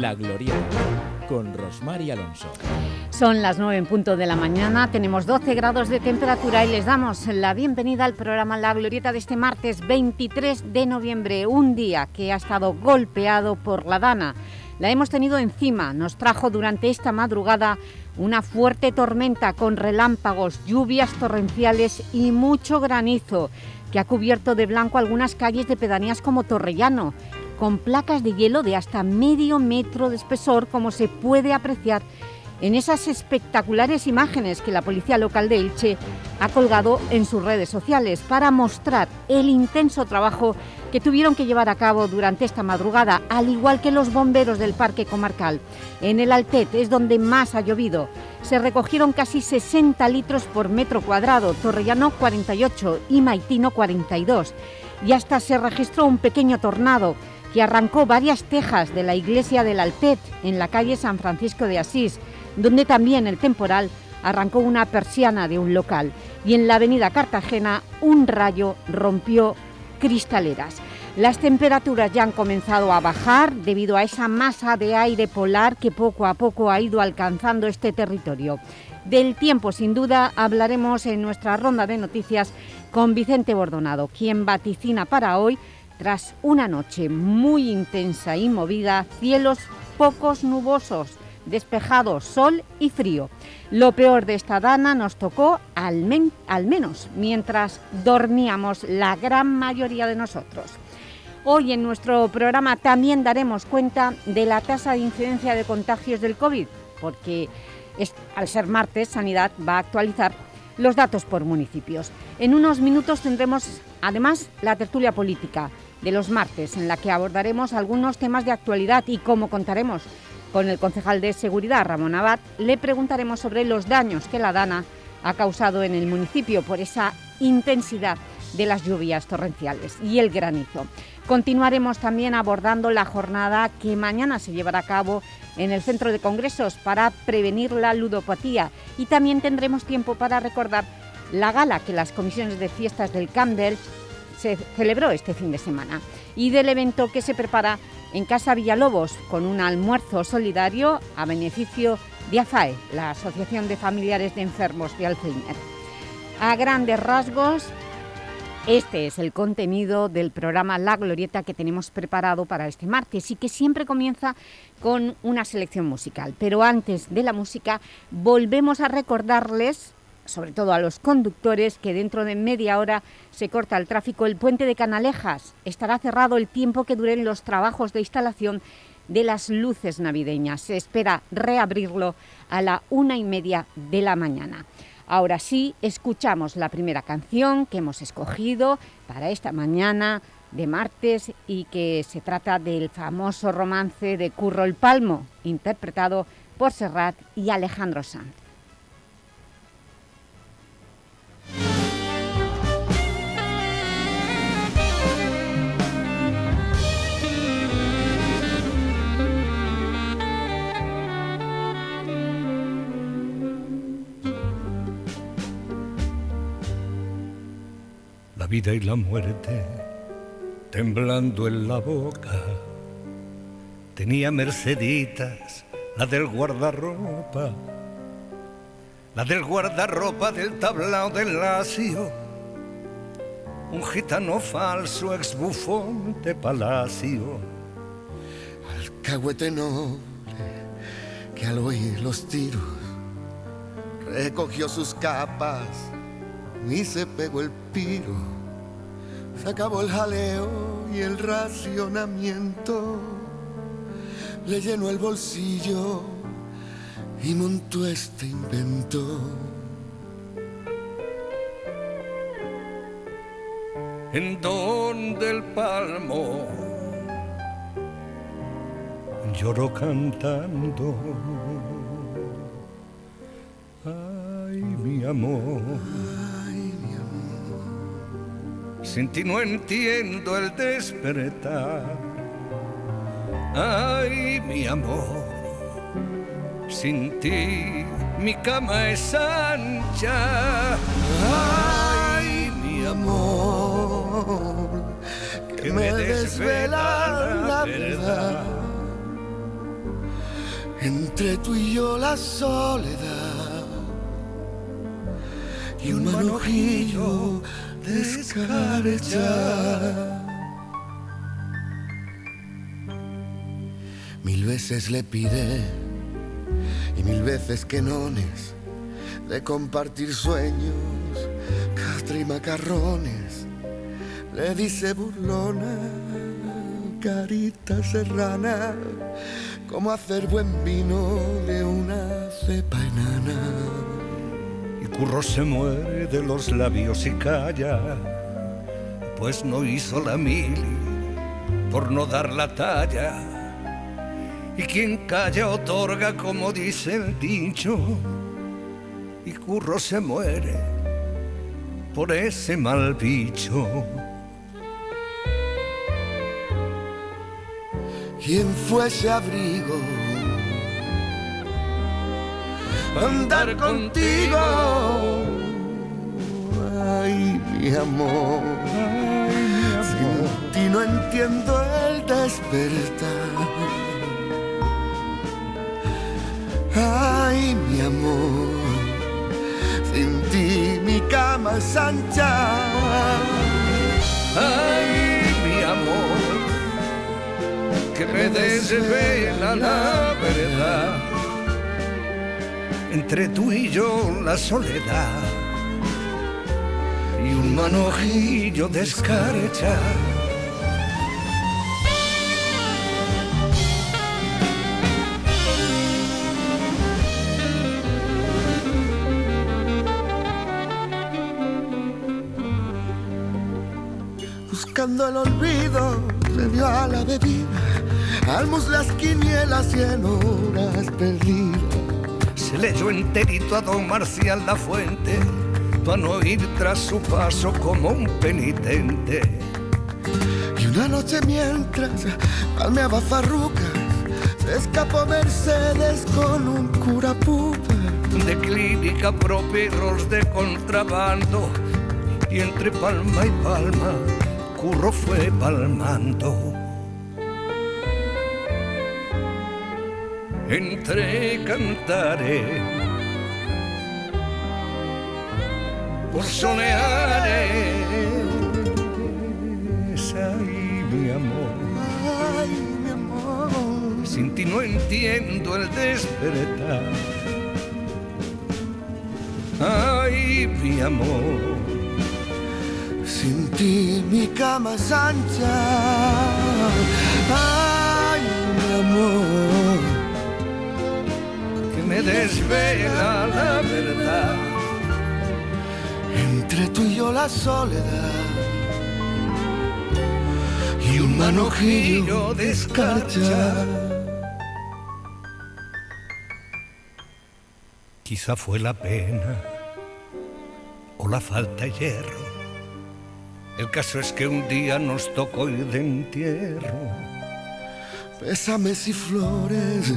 La Glorieta, con Rosmar y Alonso. Son las 9 en punto de la mañana, tenemos 12 grados de temperatura y les damos la bienvenida al programa La Glorieta de este martes 23 de noviembre, un día que ha estado golpeado por la Dana. La hemos tenido encima, nos trajo durante esta madrugada una fuerte tormenta con relámpagos, lluvias torrenciales y mucho granizo que ha cubierto de blanco algunas calles de pedanías como Torrellano, con placas de hielo de hasta medio metro de espesor, como se puede apreciar en esas espectaculares imágenes que la policía local de Elche ha colgado en sus redes sociales para mostrar el intenso trabajo que tuvieron que llevar a cabo durante esta madrugada, al igual que los bomberos del Parque Comarcal. En el Altet es donde más ha llovido. Se recogieron casi 60 litros por metro cuadrado, Torrellano 48 y Maitino 42. Y hasta se registró un pequeño tornado que arrancó varias tejas de la iglesia del Altet en la calle San Francisco de Asís, donde también el temporal arrancó una persiana de un local y en la avenida Cartagena un rayo rompió cristaleras. Las temperaturas ya han comenzado a bajar debido a esa masa de aire polar que poco a poco ha ido alcanzando este territorio. Del tiempo, sin duda, hablaremos en nuestra ronda de noticias con Vicente Bordonado, quien vaticina para hoy tras una noche muy intensa y movida, cielos pocos nubosos, despejados, sol y frío. Lo peor de esta dana nos tocó al, al, menos mientras dormíamos la gran mayoría de nosotros. Hoy en nuestro programa también daremos cuenta de la tasa de incidencia de contagios del COVID, porque es, al ser martes, Sanidad va a actualizar los datos por municipios. En unos minutos tendremos además la tertulia política, de los martes, en la que abordaremos algunos temas de actualidad y como contaremos con el concejal de Seguridad, Ramón Abad, le preguntaremos sobre los daños que la Dana ha causado en el municipio por esa intensidad de las lluvias torrenciales y el granizo. Continuaremos también abordando la jornada que mañana se llevará a cabo en el Centro de Congresos para prevenir la ludopatía y también tendremos tiempo para recordar la gala que las comisiones de fiestas del Camp se celebró este fin de semana y del evento que se prepara en Casa Villalobos con un almuerzo solidario a beneficio de AFAE, la Asociación de Familiares de Enfermos de Alzheimer. A grandes rasgos, este es el contenido del programa La Glorieta que tenemos preparado para este martes y que siempre comienza con una selección musical. Pero antes de la música, volvemos a recordarles sobre todo a los conductores, que dentro de media hora se corta el tráfico. El puente de Canalejas estará cerrado el tiempo que duren los trabajos de instalación de las luces navideñas. Se espera reabrirlo a la una y media de la mañana. Ahora sí, escuchamos la primera canción que hemos escogido para esta mañana de martes y que se trata del famoso romance de Curro el Palmo, interpretado por Serrat y Alejandro Sanz. Vida y la muerte temblando en la boca. Tenía Merceditas, la del guardarropa, la del guardarropa del tablao del lacio, un gitano falso ex bufón de palacio. Alcahuete noble que al oír los tiros recogió sus capas y se pegó el piro. Se acabó el jaleo y el racionamiento. Le llenó el bolsillo y montó este invento. En donde el palmo lloró cantando. Ay, mi amor sin ti no entiendo el despertar. Ay, mi amor, sin ti mi cama es ancha. Ay, mi amor, que me desvela la verdad. entre tú y yo la soledad y un manojillo de escarcha. Mil veces le pide y mil veces que nones de compartir sueños, castra y macarrones. Le dice burlona, carita serrana, cómo hacer buen vino de una cepa enana. Curro se muere de los labios y calla, pues no hizo la mili por no dar la talla. Y quien calla otorga, como dice el dicho, y Curro se muere por ese mal bicho. ¿Quién fue ese abrigo? Andar contigo. Ay, mi amor. Sin ti no entiendo el despertar. Ay, mi amor. Sin ti mi cama es ancha. Ay, mi amor, que me desvela la verdad. Entre tú y yo la soledad y un manojillo de. Buscando el olvido, se dio a la bebida, almos las quinielas y en horas perdidas. Se leyó enterito a don Marcial la Fuente, para no ir tras su paso como un penitente. Y una noche mientras palmeaba farrucas, se escapó Mercedes con un cura pupa. de clínica pro perros de contrabando y entre palma y palma curro fue palmando. Entre cantares por soleares, ay mi amor. Ay, mi amor. Sin ti no entiendo el despertar. Ay, mi amor, Sin ti mi cama es ancha. Ay, mi amor. Me desvela la verdad. Entre tú y yo la soledad. Y un manojillo de escarcha. Quizá fue la pena o la falta de hierro. El caso es que un día nos tocó ir de entierro. Pésames y flores,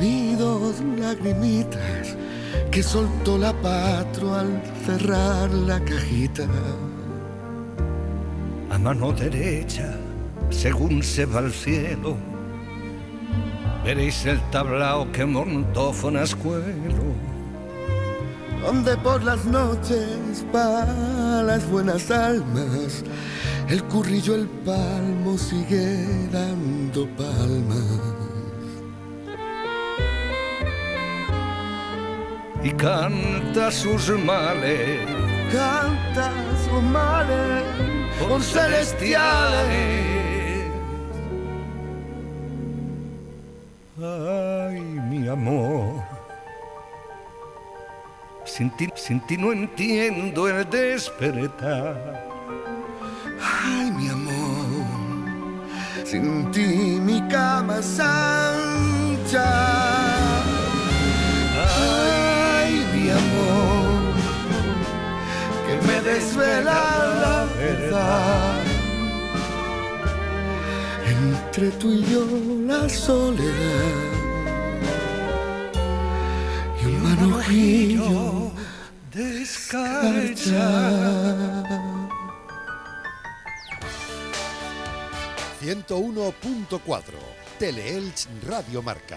vi dos lagrimitas que soltó la patro al cerrar la cajita. A mano derecha, según se va al cielo, veréis el tablao que montó Fonascuelo. Donde por las noches para las buenas almas el currillo el palmo sigue dando palmas. Y canta sus males Canta sus males por celestiales. Ay, mi amor. Sin ti, sin ti no entiendo el despertar. Ay, mi amor, sin ti mi cama es ancha. Amor, que me desvela la verdad. Entre tú y yo la soledad y un manojillo de escarcha. 101.4 Teleelch Radio Marca.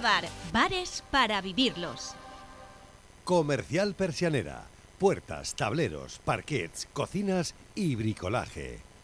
Bar, bares para vivirlos. Comercial Persianera. Puertas, tableros, parquets, cocinas y bricolaje.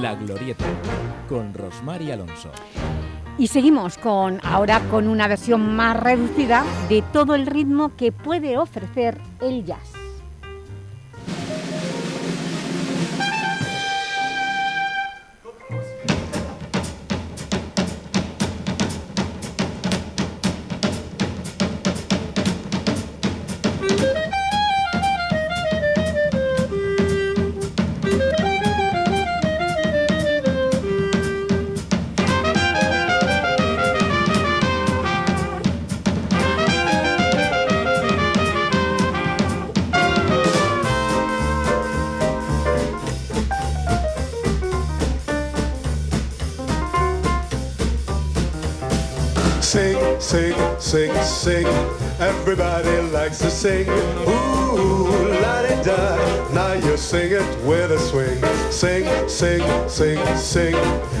La Glorieta, con Rosmar y Alonso. Y seguimos con ahora con una versión más reducida de todo el ritmo que puede ofrecer el jazz. Everybody likes to sing. Ooh, la di da. Now you sing it with a swing. Sing, sing, sing, sing.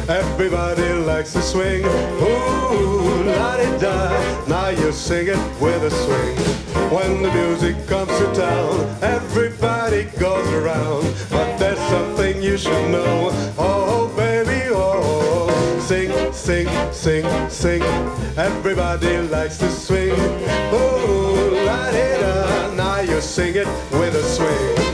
Everybody likes to swing. Ooh, la di da. Now you sing it with a swing. When the music comes to town, everybody goes around. But there's something you should know. Oh, baby, oh. Sing, sing, sing, sing. Everybody likes to swing. Oh, Now you sing it with a swing.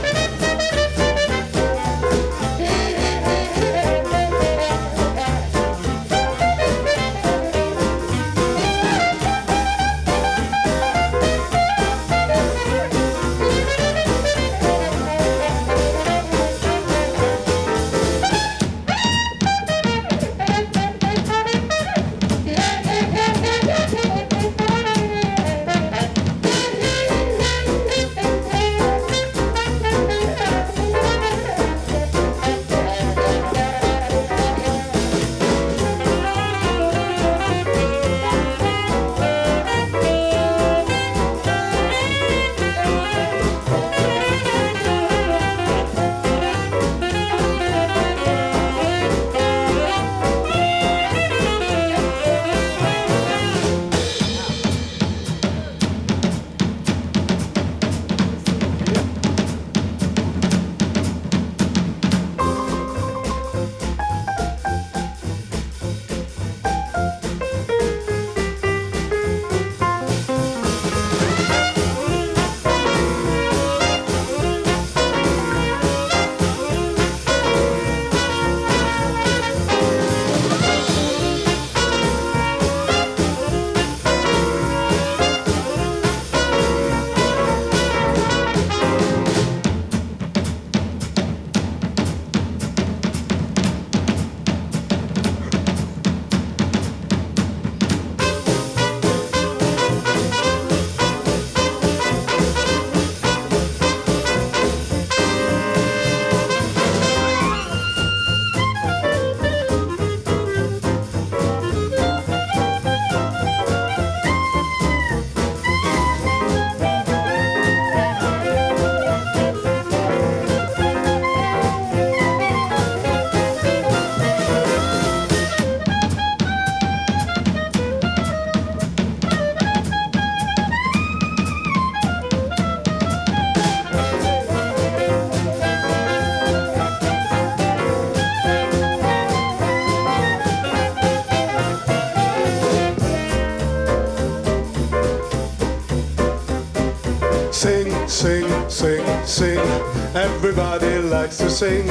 Everybody likes to sing.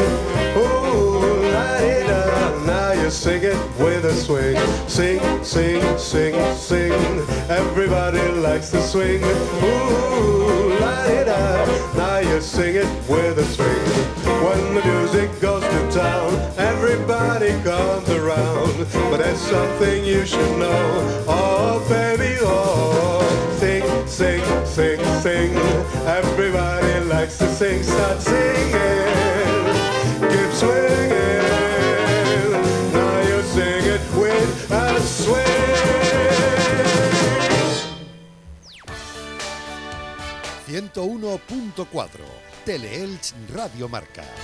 Ooh, la da. Now you sing it with a swing. Sing, sing, sing, sing. Everybody likes to swing. Ooh, la da. Now you sing it with a swing. When the music goes to town, everybody comes around. But there's something you should know. Oh, baby, oh. Sing, sing, sing, sing. Everybody likes to sing. Start singing. Keep swinging. Now you sing it with a swing. 101.4 Teleelch Radio Marca.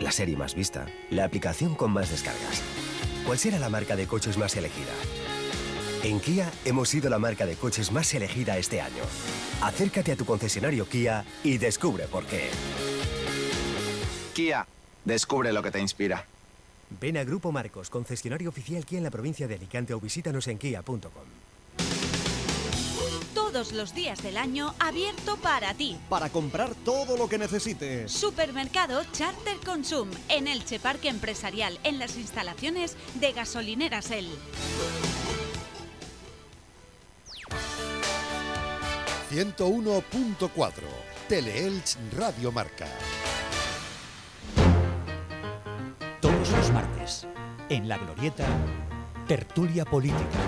la serie más vista, la aplicación con más descargas. ¿Cuál será la marca de coches más elegida? En Kia hemos sido la marca de coches más elegida este año. Acércate a tu concesionario Kia y descubre por qué. Kia, descubre lo que te inspira. Ven a Grupo Marcos, concesionario oficial Kia en la provincia de Alicante o visítanos en kia.com. Todos los días del año abierto para ti. Para comprar todo lo que necesites. Supermercado Charter Consum en Elche Parque Empresarial en las instalaciones de Gasolineras El. 101.4 Teleelch Radio Marca. Todos los martes, en La Glorieta, tertulia política.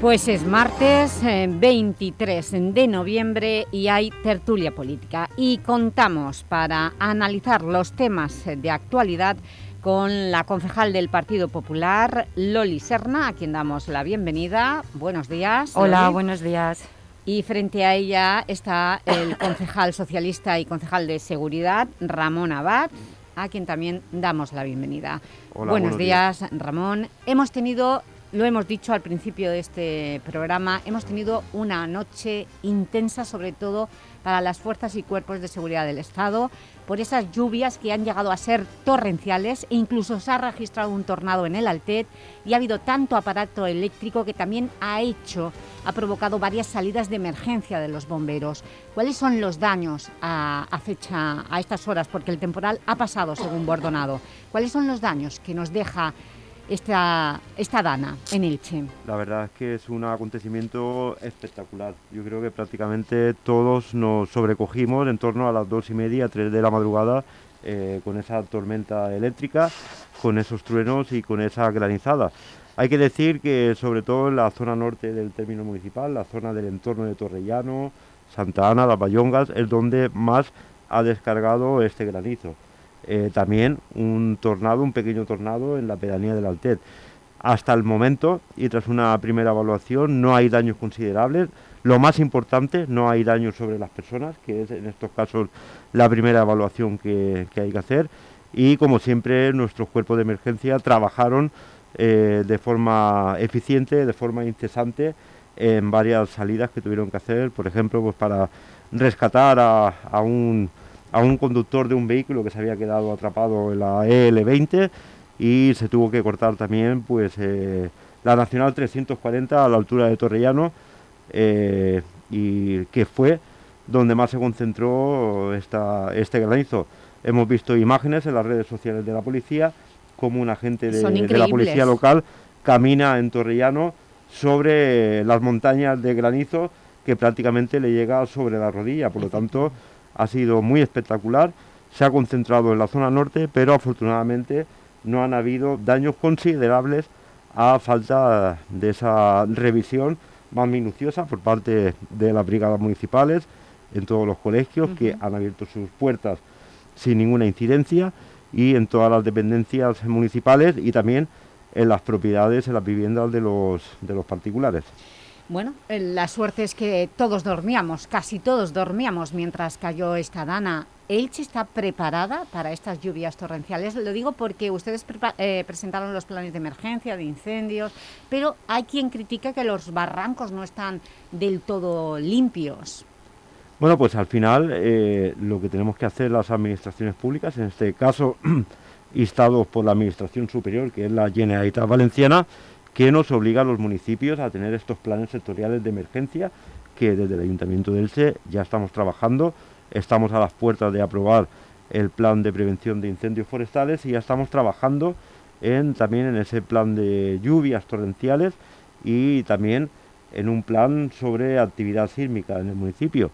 Pues es martes eh, 23 de noviembre y hay tertulia política y contamos para analizar los temas de actualidad con la concejal del Partido Popular, Loli Serna, a quien damos la bienvenida. Buenos días. Hola, Loli. buenos días. Y frente a ella está el concejal socialista y concejal de Seguridad, Ramón Abad, a quien también damos la bienvenida. Hola, buenos buenos días, Ramón. Hemos tenido, lo hemos dicho al principio de este programa, hemos tenido una noche intensa, sobre todo para las fuerzas y cuerpos de seguridad del Estado, por esas lluvias que han llegado a ser torrenciales e incluso se ha registrado un tornado en el Altet y ha habido tanto aparato eléctrico que también ha hecho, ha provocado varias salidas de emergencia de los bomberos. ¿Cuáles son los daños a, a estas horas? Porque el temporal ha pasado según Bordonado. ¿Cuáles son los daños que nos deja esta, esta dana en Elche? La verdad es que es un acontecimiento espectacular. Yo creo que prácticamente todos nos sobrecogimos en torno a las dos y media, tres de la madrugada, eh, con esa tormenta eléctrica, con esos truenos y con esa granizada. Hay que decir que sobre todo en la zona norte del término municipal, la zona del entorno de Torrellano, Santa Ana, Las Bayongas, es donde más ha descargado este granizo. Eh, también un tornado, un pequeño tornado en la pedanía del Altet. Hasta el momento, y tras una primera evaluación, no hay daños considerables. Lo más importante, no hay daños sobre las personas, que es en estos casos la primera evaluación que, hay que hacer. Y como siempre, nuestros cuerpos de emergencia trabajaron eh, de forma eficiente, de forma incesante, en varias salidas que tuvieron que hacer, por ejemplo, pues para rescatar a un a un conductor de un vehículo que se había quedado atrapado en la EL20 y se tuvo que cortar también pues eh, la Nacional 340 a la altura de Torrellano eh, y que fue donde más se concentró esta, este granizo. Hemos visto imágenes en las redes sociales de la policía como un agente de, la policía local camina en Torrellano sobre las montañas de granizo que prácticamente le llega sobre la rodilla, por lo tanto ha sido muy espectacular, se ha concentrado en la zona norte, pero afortunadamente no han habido daños considerables a falta de esa revisión más minuciosa por parte de las brigadas municipales en todos los colegios que han abierto sus puertas sin ninguna incidencia y en todas las dependencias municipales y también en las propiedades, en las viviendas de los, de los particulares. Bueno, eh, la suerte es que todos dormíamos, casi todos dormíamos mientras cayó esta dana. ¿Elche está preparada para estas lluvias torrenciales? Lo digo porque ustedes eh, presentaron los planes de emergencia, de incendios, pero hay quien critica que los barrancos no están del todo limpios. Bueno, pues al final eh, lo que tenemos que hacer las administraciones públicas, en este caso instados por la Administración Superior, que es la Generalitat Valenciana, que nos obliga a los municipios a tener estos planes sectoriales de emergencia que desde el Ayuntamiento de Elche ya estamos trabajando, estamos a las puertas de aprobar el plan de prevención de incendios forestales y ya estamos trabajando en, también en ese plan de lluvias torrenciales y también en un plan sobre actividad sísmica en el municipio.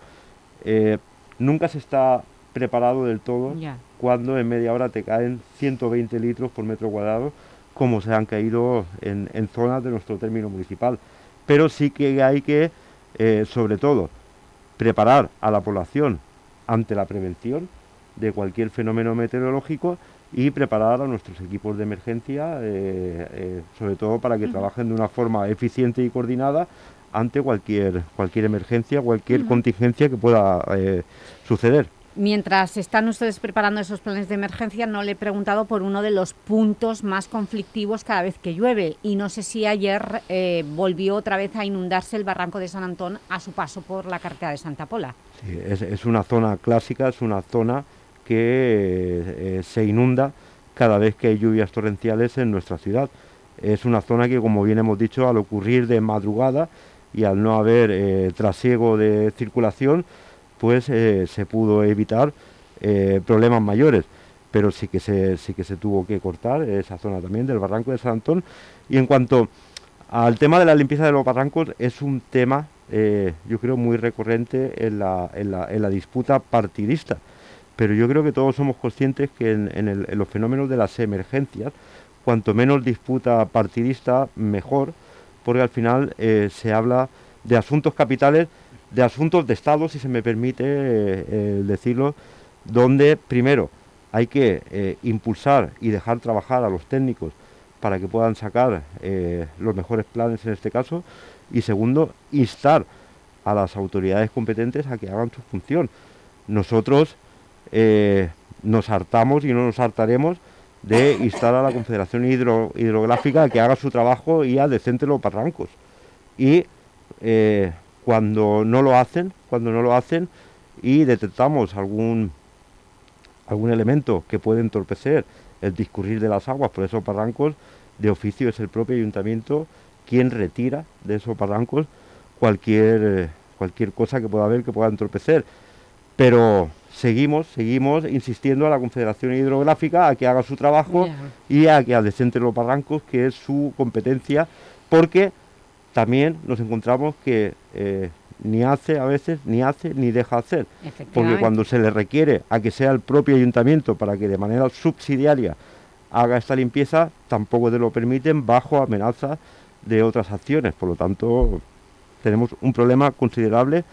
Eh, nunca se está preparado del todo cuando en media hora te caen 120 litros por metro cuadrado como se han caído en, zonas de nuestro término municipal. Pero sí que hay que, eh, sobre todo, preparar a la población ante la prevención de cualquier fenómeno meteorológico y preparar a nuestros equipos de emergencia, eh, eh, sobre todo para que trabajen de una forma eficiente y coordinada ante cualquier, cualquier emergencia, cualquier contingencia que pueda suceder. Mientras están ustedes preparando esos planes de emergencia, no le he preguntado por uno de los puntos más conflictivos cada vez que llueve. Y no sé si ayer eh, volvió otra vez a inundarse el barranco de San Antón a su paso por la carretera de Santa Pola. Sí, es, una zona clásica, es una zona que eh, se inunda cada vez que hay lluvias torrenciales en nuestra ciudad. Es una zona que, como bien hemos dicho, al ocurrir de madrugada y al no haber eh, trasiego de circulación, pues se pudo evitar eh, problemas mayores. Pero sí que se sí que se tuvo que cortar esa zona también del barranco de San Antón. Y en cuanto al tema de la limpieza de los barrancos es un tema eh, yo creo muy recurrente en la, en, la, en la, disputa partidista. Pero yo creo que todos somos conscientes que en, en los fenómenos de las emergencias cuanto menos disputa partidista mejor porque al final se habla de asuntos capitales de asuntos de Estado, si se me permite eh, eh, decirlo, donde primero hay que eh, impulsar y dejar trabajar a los técnicos para que puedan sacar los mejores planes en este caso, y segundo, instar a las autoridades competentes a que hagan su función. Nosotros nos hartamos y no nos hartaremos de instar a la Confederación Hidrográfica a que haga su trabajo y a decente los barrancos. Y cuando no lo hacen, cuando no lo hacen y detectamos algún, algún elemento que puede entorpecer el discurrir de las aguas por esos barrancos, de oficio es el propio ayuntamiento quien retira de esos barrancos cualquier, eh, cualquier cosa que pueda haber que pueda entorpecer. Pero seguimos, seguimos insistiendo a la Confederación Hidrográfica a que haga su trabajo y a que adecente los barrancos, que es su competencia, porque también nos encontramos que eh, ni hace a veces, ni hace, ni deja hacer. Porque cuando se le requiere a que sea el propio ayuntamiento para que de manera subsidiaria haga esta limpieza, tampoco te lo permiten bajo amenaza de otras acciones. Por lo tanto, tenemos un problema considerable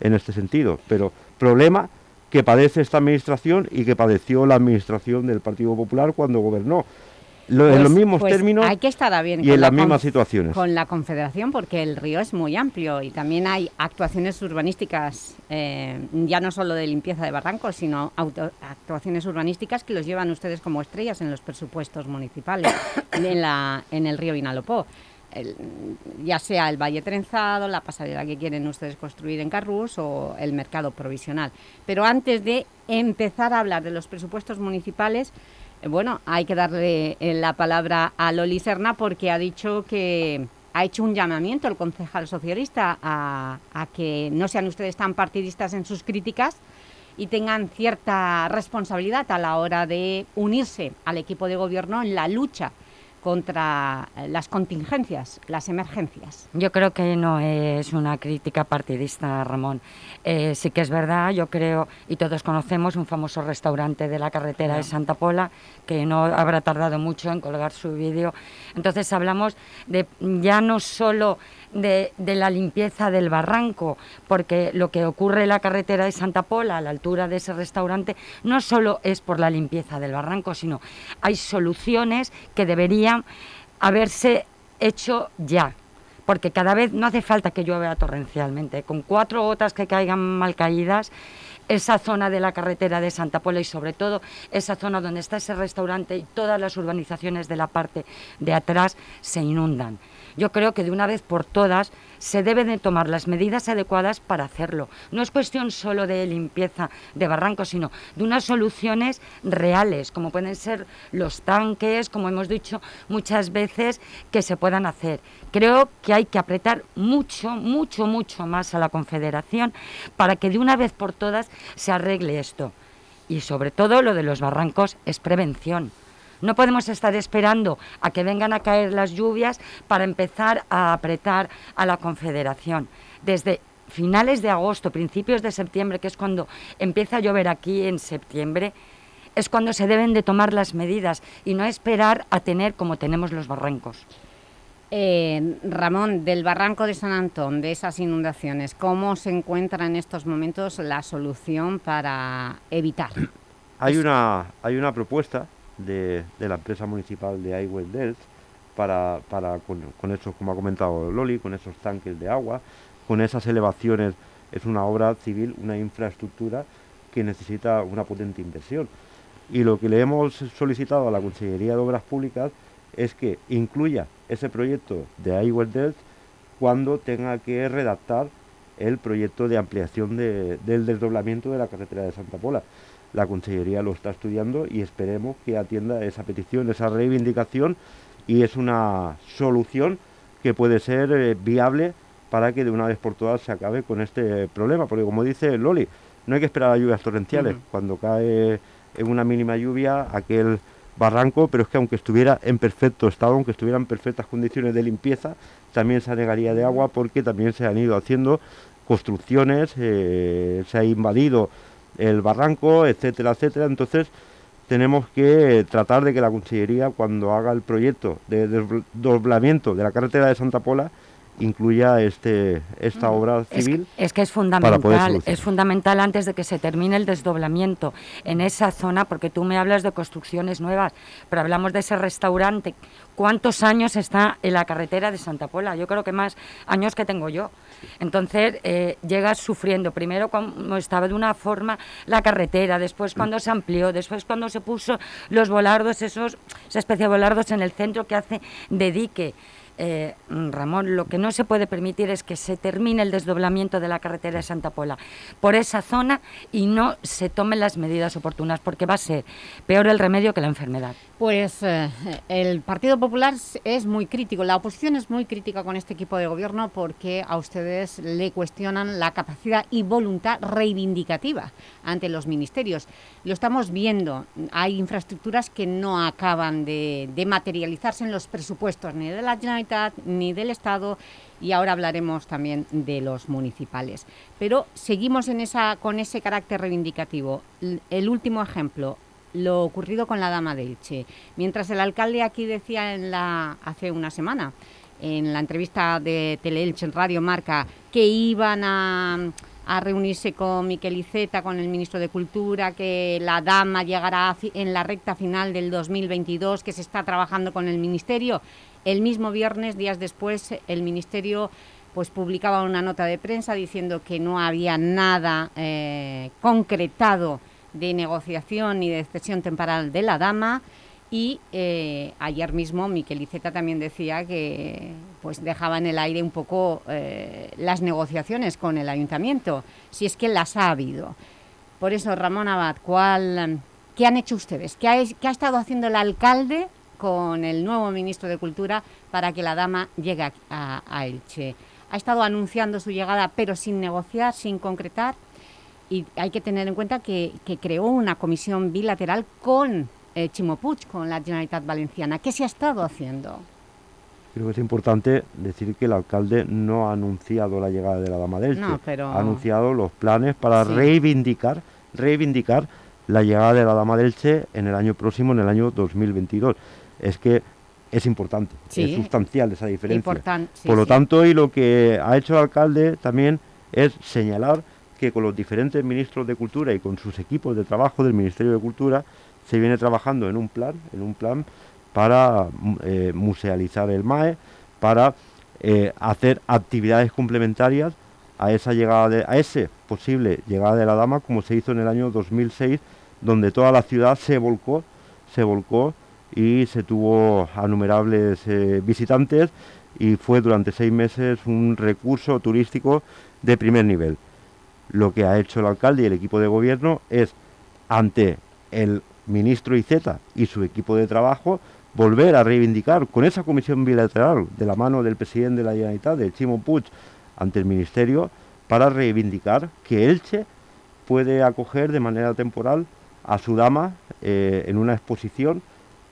en este sentido. Pero problema que padece esta administración y que padeció la administración del Partido Popular cuando gobernó en los pues, mismos pues términos hay que estar bien y en las mismas situaciones. Con la Confederación, porque el río es muy amplio y también hay actuaciones urbanísticas, eh, ya no solo de limpieza de barrancos, sino actuaciones urbanísticas que los llevan ustedes como estrellas en los presupuestos municipales en, la, en el río Vinalopó. ya sea el Valle Trenzado, la pasarela que quieren ustedes construir en Carrús o el mercado provisional. Pero antes de empezar a hablar de los presupuestos municipales, bueno, hay que darle eh, la palabra a Loli Serna porque ha dicho que ha hecho un llamamiento el concejal socialista a, a que no sean ustedes tan partidistas en sus críticas y tengan cierta responsabilidad a la hora de unirse al equipo de gobierno en la lucha contra eh, las contingencias, las emergencias. Yo creo que no es una crítica partidista, Ramón. Eh, sí que es verdad, yo creo, y todos conocemos un famoso restaurante de la carretera de Santa Pola, que no habrá tardado mucho en colgar su vídeo. Entonces hablamos de ya no solo de, la limpieza del barranco, porque lo que ocurre en la carretera de Santa Pola, a la altura de ese restaurante, no solo es por la limpieza del barranco, sino hay soluciones que deberían haberse hecho ya porque cada vez no hace falta que llueva torrencialmente, con cuatro gotas que caigan mal caídas, esa zona de la carretera de Santa Pola y sobre todo esa zona donde está ese restaurante y todas las urbanizaciones de la parte de atrás se inundan. Yo creo que de una vez por todas se deben de tomar las medidas adecuadas para hacerlo. No es cuestión solo de limpieza de barrancos, sino de unas soluciones reales, como pueden ser los tanques, como hemos dicho muchas veces, que se puedan hacer. Creo que hay que apretar mucho, mucho, mucho más a la Confederación para que de una vez por todas se arregle esto. Y sobre todo lo de los barrancos es prevención. No podemos estar esperando a que vengan a caer las lluvias para empezar a apretar a la Confederación. Desde finales de agosto, principios de septiembre, que es cuando empieza a llover aquí en septiembre, es cuando se deben de tomar las medidas y no esperar a tener como tenemos los barrancos. Eh, Ramón, del barranco de San Antón, de esas inundaciones, ¿cómo se encuentra en estos momentos la solución para evitar? Hay una, hay una propuesta de, la empresa municipal de Delft para, para con, con esos, como ha comentado Loli, con esos tanques de agua, con esas elevaciones. Es una obra civil, una infraestructura que necesita una potente inversión. Y lo que le hemos solicitado a la Consellería de Obras Públicas es que incluya ese proyecto de Delft cuando tenga que redactar el proyecto de ampliación del desdoblamiento de la carretera de Santa Pola la Consellería lo está estudiando y esperemos que atienda esa petición, esa reivindicación y es una solución que puede ser eh, viable para que de una vez por todas se acabe con este problema, porque como dice Loli, no hay que esperar a lluvias torrenciales, cuando cae en una mínima lluvia aquel barranco, pero es que aunque estuviera en perfecto estado, aunque estuviera en perfectas condiciones de limpieza, también se anegaría de agua porque también se han ido haciendo construcciones, eh, se ha invadido el barranco, etcétera, etcétera. Entonces tenemos que tratar de que la Consellería, cuando haga el proyecto de desdoblamiento de la carretera de Santa Pola, incluya este esta obra civil. Es, que es fundamental, es fundamental antes de que se termine el desdoblamiento en esa zona, porque tú me hablas de construcciones nuevas, pero hablamos de ese restaurante. ¿Cuántos años está en la carretera de Santa Pola? Yo creo que más años que tengo yo. Entonces eh, llegas sufriendo, primero cuando estaba de una forma la carretera, después cuando se amplió, después cuando se puso los volardos, esos, esa especie de volardos en el centro que hace de dique. Eh, Ramón, lo que no se puede permitir es que se termine el desdoblamiento de la carretera de Santa Pola por esa zona y no se tomen las medidas oportunas, porque va a ser peor el remedio que la enfermedad. Pues eh, el Partido Popular es muy crítico, la oposición es muy crítica con este equipo de gobierno porque a ustedes le cuestionan la capacidad y voluntad reivindicativa ante los ministerios. Lo estamos viendo, hay infraestructuras que no acaban de, materializarse en los presupuestos ni de la Generalitat ni del Estado y ahora hablaremos también de los municipales. Pero seguimos en esa, con ese carácter reivindicativo. El último ejemplo, lo ocurrido con la Dama de Elche. Mientras el alcalde aquí decía en la, hace una semana, en la entrevista de Teleelche en Radio Marca, que iban a, reunirse con Miquel Iceta, con el ministro de Cultura, que la Dama llegará en la recta final del 2022, que se está trabajando con el Ministerio. El mismo viernes, días después, el Ministerio pues publicaba una nota de prensa diciendo que no había nada eh, concretado de negociación y de cesión temporal de la dama y eh, ayer mismo Miquel Iceta también decía que pues dejaba en el aire un poco eh, las negociaciones con el Ayuntamiento, si es que las ha habido. Por eso, Ramón Abad, ¿cuál, ¿qué han hecho ustedes? ¿Qué ha, ¿Qué ha estado haciendo el alcalde con el nuevo ministro de Cultura para que la dama llegue a, a Elche? ¿Ha estado anunciando su llegada pero sin negociar, sin concretar? Y hay que tener en cuenta que, creó una comisión bilateral con eh, Chimopuch, con la Generalitat Valenciana. ¿Qué se ha estado haciendo? Creo que es importante decir que el alcalde no ha anunciado la llegada de la Dama del no, ha anunciado los planes para reivindicar, reivindicar la llegada de la Dama del Che en el año próximo, en el año 2022. Es que es importante, es sustancial esa diferencia. Por lo tanto, y lo que ha hecho el alcalde también es señalar que con los diferentes ministros de Cultura y con sus equipos de trabajo del Ministerio de Cultura se viene trabajando en un plan, en un plan para eh, musealizar el MAE, para eh, hacer actividades complementarias a esa llegada de, a ese posible llegada de la dama como se hizo en el año 2006 donde toda la ciudad se volcó se volcó y se tuvo a numerables eh, visitantes y fue durante seis meses un recurso turístico de primer nivel. Lo que ha hecho el alcalde y el equipo de gobierno es, ante el ministro Iceta y su equipo de trabajo, volver a reivindicar con esa comisión bilateral de la mano del presidente de la Generalitat, de Chimo Puig, ante el ministerio, para reivindicar que Elche puede acoger de manera temporal a su dama eh, en una exposición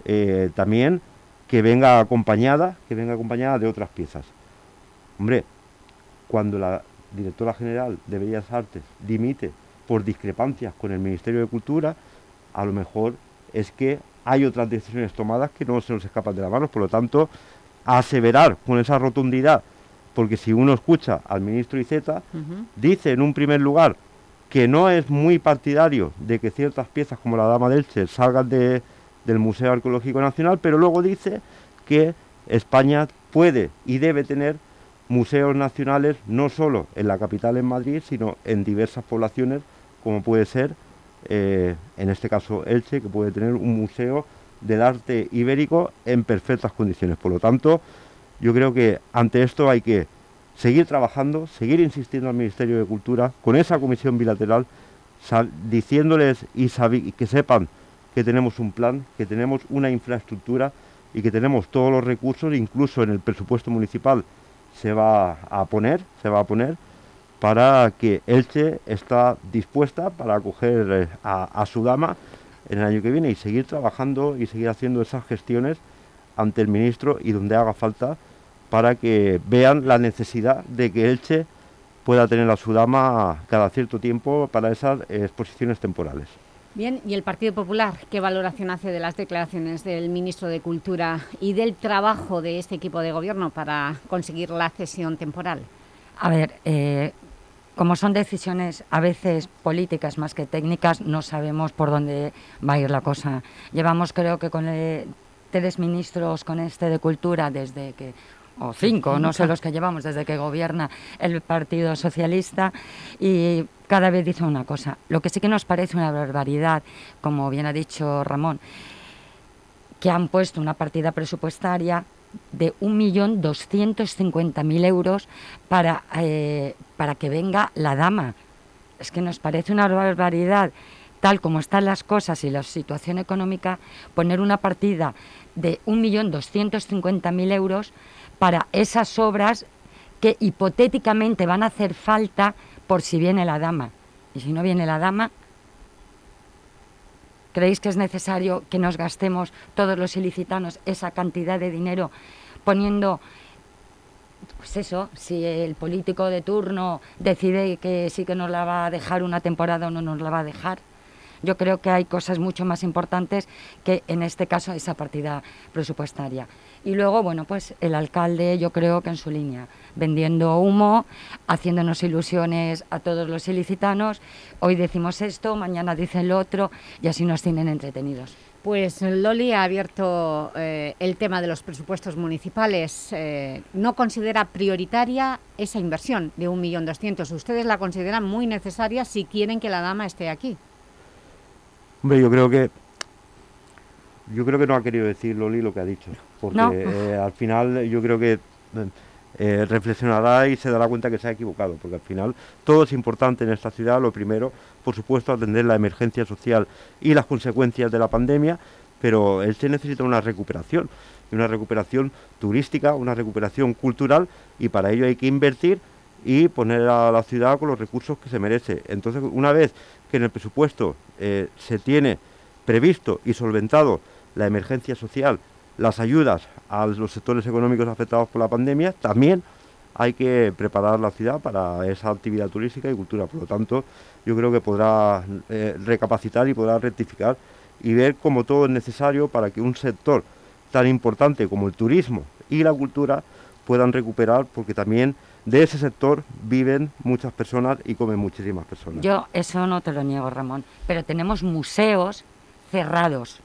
eh, también que venga acompañada, que venga acompañada de otras piezas. Hombre, cuando la directora general de Bellas Artes dimite por discrepancias con el Ministerio de Cultura, a lo mejor es que hay otras decisiones tomadas que no se nos escapan de las manos, por lo tanto, aseverar con esa rotundidad, porque si uno escucha al ministro Iceta, dice en un primer lugar que no es muy partidario de que ciertas piezas como la Dama del Che salgan de, del Museo Arqueológico Nacional, pero luego dice que España puede y debe tener museos nacionales no solo en la capital en Madrid, sino en diversas poblaciones, como puede ser, eh, en este caso Elche, que puede tener un museo del arte ibérico en perfectas condiciones. Por lo tanto, yo creo que ante esto hay que seguir trabajando, seguir insistiendo al Ministerio de Cultura con esa comisión bilateral, diciéndoles y que sepan que tenemos un plan, que tenemos una infraestructura y que tenemos todos los recursos, incluso en el presupuesto municipal se va a poner, se va a poner para que Elche está dispuesta para acoger eh, a, su dama en el año que viene y seguir trabajando y seguir haciendo esas gestiones ante el ministro y donde haga falta para que vean la necesidad de que Elche pueda tener a su dama cada cierto tiempo para esas exposiciones temporales. Bien, ¿y el Partido Popular qué valoración hace de las declaraciones del Ministro de Cultura y del trabajo de este equipo de gobierno para conseguir la cesión temporal? A ver, eh, como son decisiones a veces políticas más que técnicas, no sabemos por dónde va a ir la cosa. Llevamos creo que con tres ministros con este de Cultura desde que o cinco, no sé los que llevamos desde que gobierna el Partido Socialista y cada vez dice una cosa. Lo que sí que nos parece una barbaridad, como bien ha dicho Ramón, que han puesto una partida presupuestaria de 1.250.000 euros para, eh, para que venga la dama. Es que nos parece una barbaridad, tal como están las cosas y la situación económica, poner una partida de 1.250.000 euros para esas obras que hipotéticamente van a hacer falta por si viene la dama. Y si no viene la dama, ¿creéis que es necesario que nos gastemos todos los ilicitanos esa cantidad de dinero poniendo, pues eso, si el político de turno decide que sí que nos la va a dejar una temporada o no nos la va a dejar? Yo creo que hay cosas mucho más importantes que en este caso esa partida presupuestaria. Y luego, bueno, pues el alcalde yo creo que en su línea, vendiendo humo, haciéndonos ilusiones a todos los ilicitanos, hoy decimos esto, mañana dicen lo otro y así nos tienen entretenidos. Pues Loli ha abierto eh, el tema de los presupuestos municipales. Eh, ¿No considera prioritaria esa inversión de 1.200.000? ¿Ustedes la consideran muy necesaria si quieren que la dama esté aquí? Hombre, yo creo que yo creo que no ha querido decir Loli lo que ha dicho, porque eh, al final yo creo que eh, reflexionará y se dará cuenta que se ha equivocado, porque al final todo es importante en esta ciudad, lo primero, por supuesto, atender la emergencia social y las consecuencias de la pandemia, pero él se necesita una recuperación, una recuperación turística, una recuperación cultural, y para ello hay que invertir y poner a la ciudad con los recursos que se merece. Entonces, una vez que en el presupuesto eh, se tiene previsto y solventado la emergencia social, las ayudas a los sectores económicos afectados por la pandemia, también hay que preparar la ciudad para esa actividad turística y cultura. Por lo tanto, yo creo que podrá eh, recapacitar y podrá rectificar y ver cómo todo es necesario para que un sector tan importante como el turismo y la cultura puedan recuperar, porque también de ese sector viven muchas personas y comen muchísimas personas. Yo eso no te lo niego, Ramón, pero tenemos museos cerrados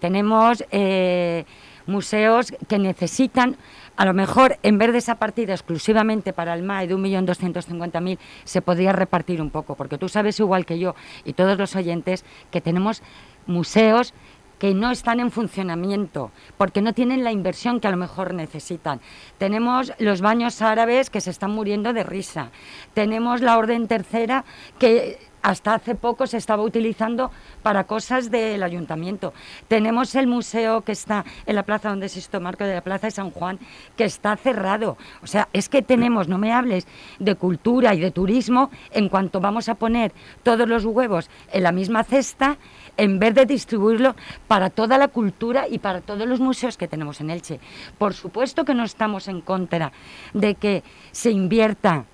tenemos eh, museos que necesitan, a lo mejor en vez de esa partida exclusivamente para el MAE de 1.250.000, se podría repartir un poco, porque tú sabes igual que yo y todos los oyentes que tenemos museos que no están en funcionamiento, porque no tienen la inversión que a lo mejor necesitan. Tenemos los baños árabes que se están muriendo de risa. Tenemos la Orden Tercera que hasta hace poco se estaba utilizando para cosas del ayuntamiento. Tenemos el museo que está en la plaza donde existió Marco de la Plaza de San Juan, que está cerrado. O sea, es que tenemos, no me hables de cultura y de turismo, en cuanto vamos a poner todos los huevos en la misma cesta, en vez de distribuirlo para toda la cultura y para todos los museos que tenemos en Elche. Por supuesto que no estamos en contra de que se invierta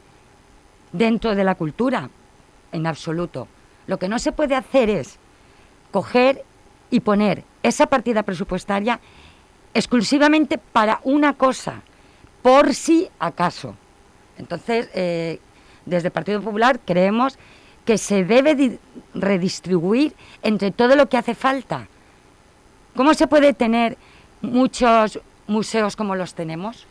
dentro de la cultura, en absoluto. Lo que no se puede hacer es coger y poner esa partida presupuestaria exclusivamente para una cosa, por si acaso. Entonces, eh, desde el Partido Popular creemos que se debe redistribuir entre todo lo que hace falta. ¿Cómo se puede tener muchos museos como los tenemos?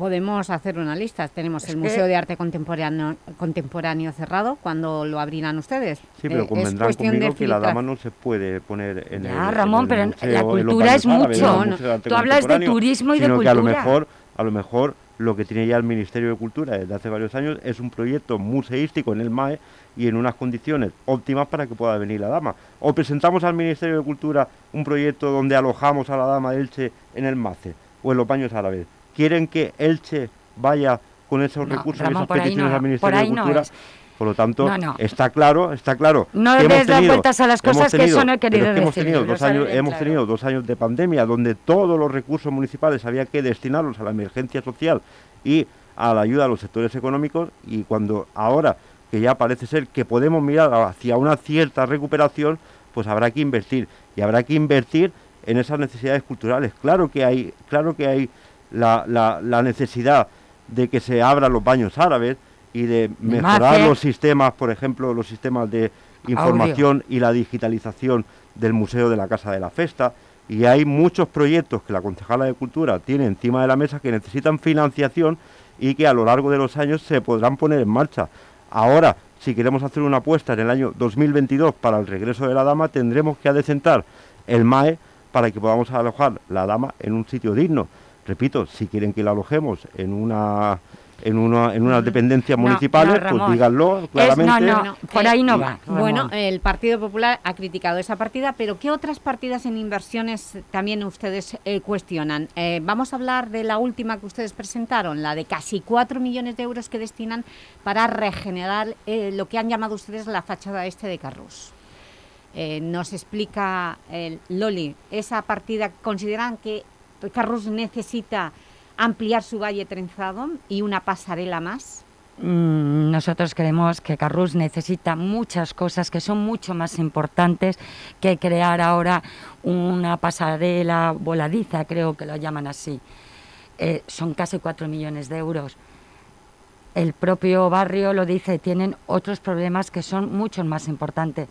Podemos hacer una lista. Tenemos el Museo de Arte Contemporáneo, Contemporáneo cerrado. cuando lo abrirán ustedes? Sí, pero eh, convendrán conmigo que la dama no se puede poner en ya, el Ramón, pero la cultura es mucho. Tú hablas de turismo y de cultura. que a lo mejor, a lo mejor lo que tiene ya el Ministerio de Cultura desde hace varios años es un proyecto museístico en el MAE y en unas condiciones óptimas para que pueda venir la dama. O presentamos al Ministerio de Cultura un proyecto donde alojamos a la dama de Elche en el MACE o en los baños árabes quieren que Elche vaya con esos recursos y esas peticiones al Ministerio de Cultura. Por lo tanto, está claro, está claro. No que des las vueltas a las cosas que eso no he querido decir. Hemos tenido, dos años, hemos tenido dos años de pandemia donde todos los recursos municipales había que destinarlos a la emergencia social y a la ayuda a los sectores económicos y cuando ahora que ya parece ser que podemos mirar hacia una cierta recuperación, pues habrá que invertir y habrá que invertir en esas necesidades culturales. Claro que hay, claro que hay la, la, necesidad de que se abran los baños árabes y de mejorar los sistemas, por ejemplo, los sistemas de información y la digitalización del Museo de la Casa de la Festa. Y hay muchos proyectos que la Concejala de Cultura tiene encima de la mesa que necesitan financiación y que a lo largo de los años se podrán poner en marcha. Ahora, si queremos hacer una apuesta en el año 2022 para el regreso de la dama, tendremos que adecentar el MAE para que podamos alojar la dama en un sitio digno. Repito, si quieren que la alojemos en una en, una, en unas dependencias municipales, pues díganlo claramente. no, no, por ahí no va. Bueno, el Partido Popular ha criticado esa partida, pero ¿qué otras partidas en inversiones también ustedes eh, cuestionan? Eh, vamos a hablar de la última que ustedes presentaron, la de casi 4 millones de euros que destinan para regenerar eh, lo que han llamado ustedes la fachada este de Carrus. nos explica Loli, esa partida, ¿consideran que Carrus necesita ampliar su valle trenzado y una pasarela más? Mm, nosotros creemos que Carrus necesita muchas cosas que son mucho más importantes que crear ahora una pasarela voladiza, creo que lo llaman así. Eh, son casi 4 millones de euros. El propio barrio lo dice, tienen otros problemas que son mucho más importantes.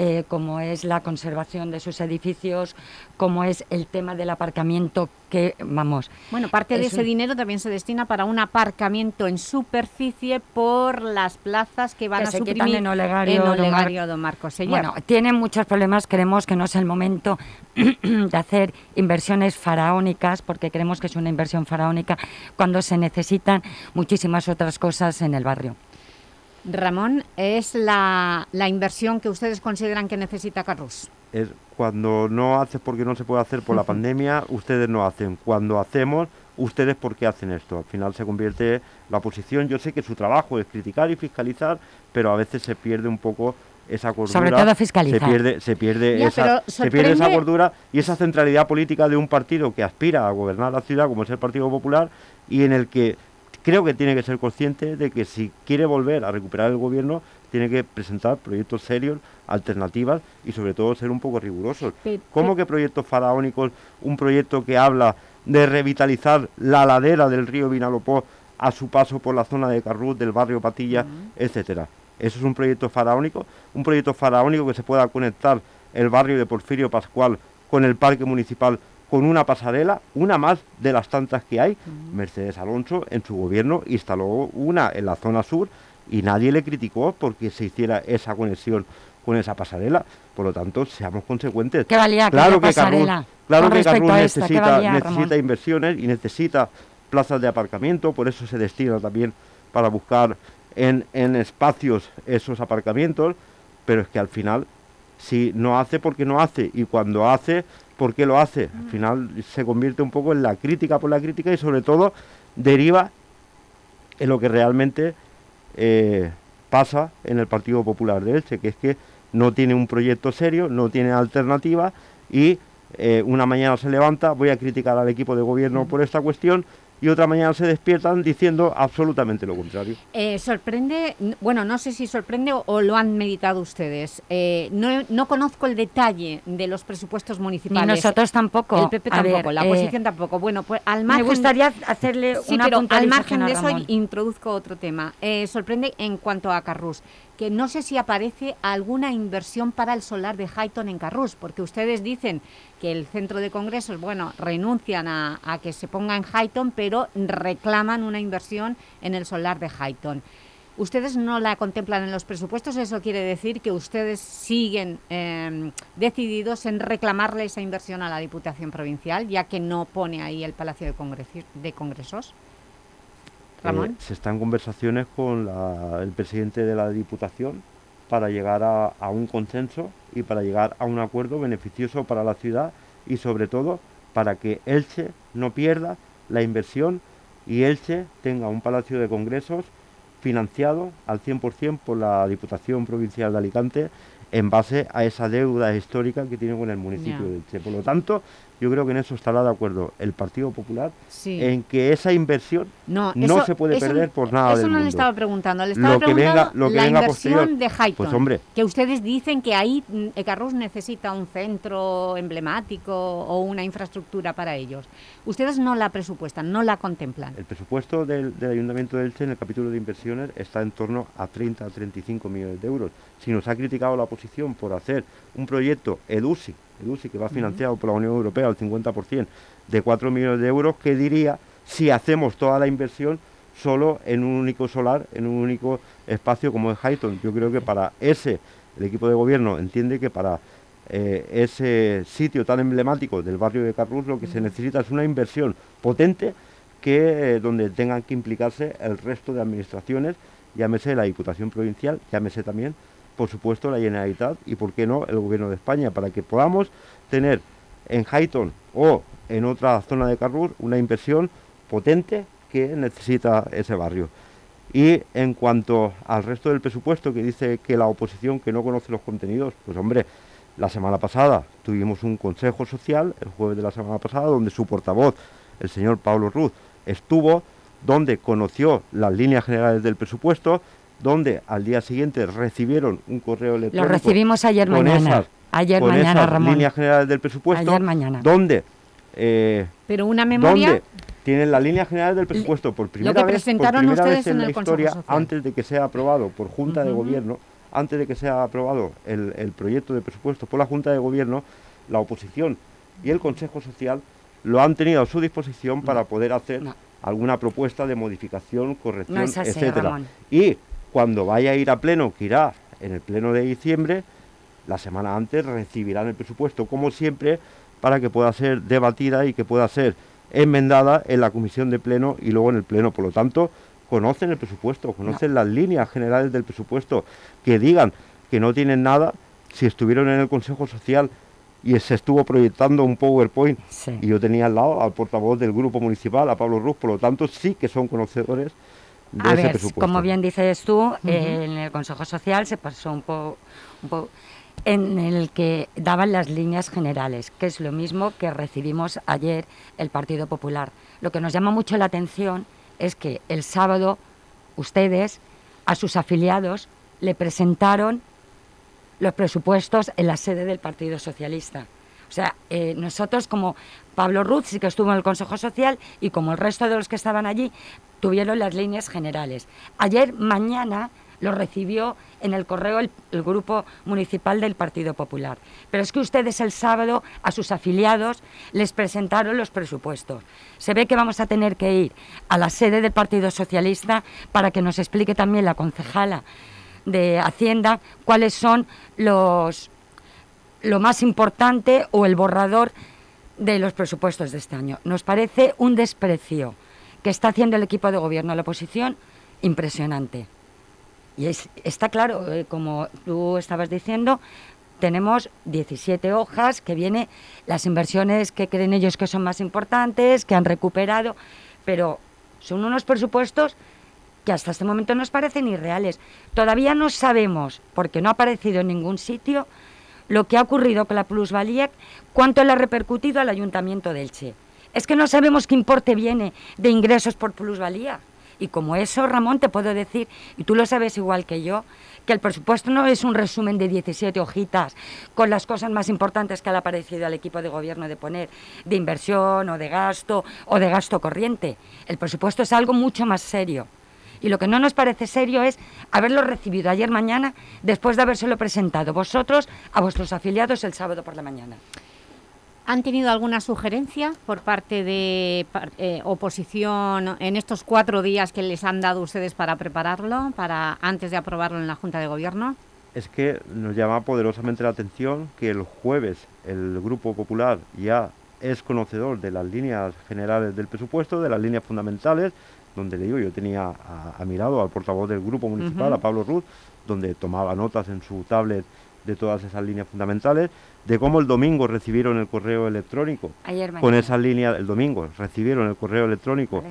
Eh, como es la conservación de sus edificios, como es el tema del aparcamiento que, vamos... Bueno, parte de ese dinero también se destina para un aparcamiento en superficie por las plazas que van a se suprimir en Olegario, en Olegario don Marcos Bueno, tienen muchos problemas, creemos que no es el momento de hacer inversiones faraónicas, porque creemos que es una inversión faraónica, cuando se necesitan muchísimas otras cosas en el barrio. Ramón, ¿es la, inversión que ustedes consideran que necesita Carrus? Es cuando no haces porque no se puede hacer por la pandemia, ustedes no hacen. Cuando hacemos, ustedes porque hacen esto. Al final se convierte la oposición. Yo sé que su trabajo es criticar y fiscalizar, pero a veces se pierde un poco esa cordura. Sobre todo fiscalizar. Se pierde, se pierde, esa, se pierde esa cordura y esa centralidad política de un partido que aspira a gobernar la ciudad, como es el Partido Popular, y en el que creo que tiene que ser consciente de que si quiere volver a recuperar el gobierno, tiene que presentar proyectos serios, alternativas y sobre todo ser un poco rigurosos. ¿Cómo que proyectos faraónicos? Un proyecto que habla de revitalizar la ladera del río Vinalopó a su paso por la zona de Carruz, del barrio Patilla, etcétera. Eso es un proyecto faraónico, un proyecto faraónico que se pueda conectar el barrio de Porfirio Pascual con el parque municipal con una pasarela, una más de las tantas que hay. Mercedes Alonso en su gobierno instaló una en la zona sur y nadie le criticó porque se hiciera esa conexión con esa pasarela. Por lo tanto, seamos consecuentes. ¿Qué valía claro que Carrus, claro que Carrus esta, necesita, valía, necesita inversiones y necesita plazas de aparcamiento, por eso se destina también para buscar en, en espacios esos aparcamientos, pero es que al final, si no hace, porque no hace, y cuando hace, ¿por qué lo hace? Al final se convierte un poco en la crítica por la crítica y sobre todo deriva en lo que realmente eh, pasa en el Partido Popular de Elche, que es que no tiene un proyecto serio, no tiene alternativa y eh, una mañana se levanta, voy a criticar al equipo de gobierno por esta cuestión y otra mañana se despiertan diciendo absolutamente lo contrario. Eh, sorprende, bueno, no sé si sorprende o, lo han meditado ustedes. Eh, no, conozco el detalle de los presupuestos municipales. Ni nosotros tampoco. El PP tampoco, la oposición tampoco. Bueno, pues al margen... Me gustaría hacerle sí, una pero al margen de eso introduzco otro tema. sorprende en cuanto a Carrús que no sé si aparece alguna inversión para el solar de Highton en Carrús, porque ustedes dicen que el centro de congresos, bueno, renuncian a, que se ponga en Highton, pero reclaman una inversión en el solar de Highton. ¿Ustedes no la contemplan en los presupuestos? ¿Eso quiere decir que ustedes siguen em, decididos en reclamarle esa inversión a la Diputación Provincial, ya que no pone ahí el Palacio de Congresos? Eh, se están conversaciones con el presidente de la Diputación para llegar a, un consenso y para llegar a un acuerdo beneficioso para la ciudad y sobre todo para que Elche no pierda la inversión y Elche tenga un palacio de congresos financiado al 100% por la Diputación Provincial de Alicante en base a esa deuda histórica que tiene con el municipio de Elche. Por lo tanto, yo creo que en eso estará de acuerdo el Partido Popular, en que esa inversión no, se puede perder por nada Eso no le estaba preguntando, le estaba preguntando la inversión de Highton, pues, hombre, que ustedes dicen que ahí mm, Carrus necesita un centro emblemático o una infraestructura para ellos. Ustedes no la presupuestan, no la contemplan. El presupuesto del, Ayuntamiento de Elche en el capítulo de inversiones está en torno a 30 a 35 millones de euros. Si nos ha criticado la oposición por hacer un proyecto EDUSI, EDUSI, que va financiado por la Unión Europea al 50% de 4 millones de euros, que diría si hacemos toda la inversión solo en un único solar, en un único espacio como es Highton. Yo creo que para ese, el equipo de gobierno entiende que para eh, ese sitio tan emblemático del barrio de Carrus lo que se necesita es una inversión potente que eh, donde tengan que implicarse el resto de administraciones, llámese la Diputación Provincial, llámese también por supuesto, la Generalitat y, por qué no, el Gobierno de España, para que podamos tener en Highton o en otra zona de Carrur una inversión potente que necesita ese barrio. Y en cuanto al resto del presupuesto que dice que la oposición que no conoce los contenidos, pues hombre, la semana pasada tuvimos un consejo social, el jueves de la semana pasada, donde su portavoz, el señor Pablo Ruz, estuvo, donde conoció las líneas generales del presupuesto, donde al día siguiente recibieron un correo electrónico. Lo recibimos ayer mañana. ayer mañana, Ramón. líneas generales del presupuesto. Ayer mañana. Donde. Eh, Pero una memoria. Donde tienen las líneas generales del presupuesto por primera lo que vez, presentaron por ustedes en, la historia, antes de que sea aprobado por Junta de Gobierno, antes de que sea aprobado el, proyecto de presupuesto por la Junta de Gobierno, la oposición y el Consejo Social lo han tenido a su disposición para poder hacer alguna propuesta de modificación, corrección, etcétera. Y cuando vaya a ir a pleno, que irá en el pleno de diciembre, la semana antes recibirán el presupuesto, como siempre, para que pueda ser debatida y que pueda ser enmendada en la comisión de pleno y luego en el pleno. Por lo tanto, conocen el presupuesto, conocen las líneas generales del presupuesto, que digan que no tienen nada si estuvieron en el Consejo Social y se estuvo proyectando un PowerPoint y yo tenía al lado al portavoz del grupo municipal, a Pablo Ruz, por lo tanto sí que son conocedores a ver, como bien dices tú, en el Consejo Social se pasó un poco en el que daban las líneas generales, que es lo mismo que recibimos ayer el Partido Popular. Lo que nos llama mucho la atención es que el sábado ustedes a sus afiliados le presentaron los presupuestos en la sede del Partido Socialista. O sea, eh, nosotros como Pablo Ruz que estuvo en el Consejo Social y como el resto de los que estaban allí tuvieron las líneas generales. Ayer, mañana, lo recibió en el correo el, grupo municipal del Partido Popular. Pero es que ustedes el sábado a sus afiliados les presentaron los presupuestos. Se ve que vamos a tener que ir a la sede del Partido Socialista para que nos explique también la concejala de Hacienda cuáles son los lo más importante o el borrador de los presupuestos de este año. Nos parece un desprecio que está haciendo el equipo de gobierno a la oposición impresionante. Y está claro, eh, como tú estabas diciendo, tenemos 17 hojas que vienen las inversiones que creen ellos que son más importantes, que han recuperado, pero son unos presupuestos que hasta este momento nos parecen irreales. Todavía no sabemos, porque no ha aparecido en ningún sitio, lo que ha ocurrido con la plusvalía, cuánto le ha repercutido al Ayuntamiento de Elche. Es que no sabemos qué importe viene de ingresos por plusvalía. Y como eso, Ramón, te puedo decir, y tú lo sabes igual que yo, que el presupuesto no es un resumen de 17 hojitas con las cosas más importantes que le ha parecido al equipo de gobierno de poner, de inversión o de gasto o de gasto corriente. El presupuesto es algo mucho más serio. Y lo que no nos parece serio es haberlo recibido ayer mañana después de habérselo presentado vosotros a vuestros afiliados el sábado por la mañana. ¿Han tenido alguna sugerencia por parte de eh, oposición en estos cuatro días que les han dado ustedes para prepararlo, para antes de aprobarlo en la Junta de Gobierno? Es que nos llama poderosamente la atención que el jueves el Grupo Popular ya es conocedor de las líneas generales del presupuesto, de las líneas fundamentales, donde le digo, yo tenía a, mi lado al portavoz del Grupo Municipal, a Pablo Ruth, donde tomaba notas en su tablet de todas esas líneas fundamentales, de cómo el domingo recibieron el correo electrónico. Con esas líneas, el domingo recibieron el correo electrónico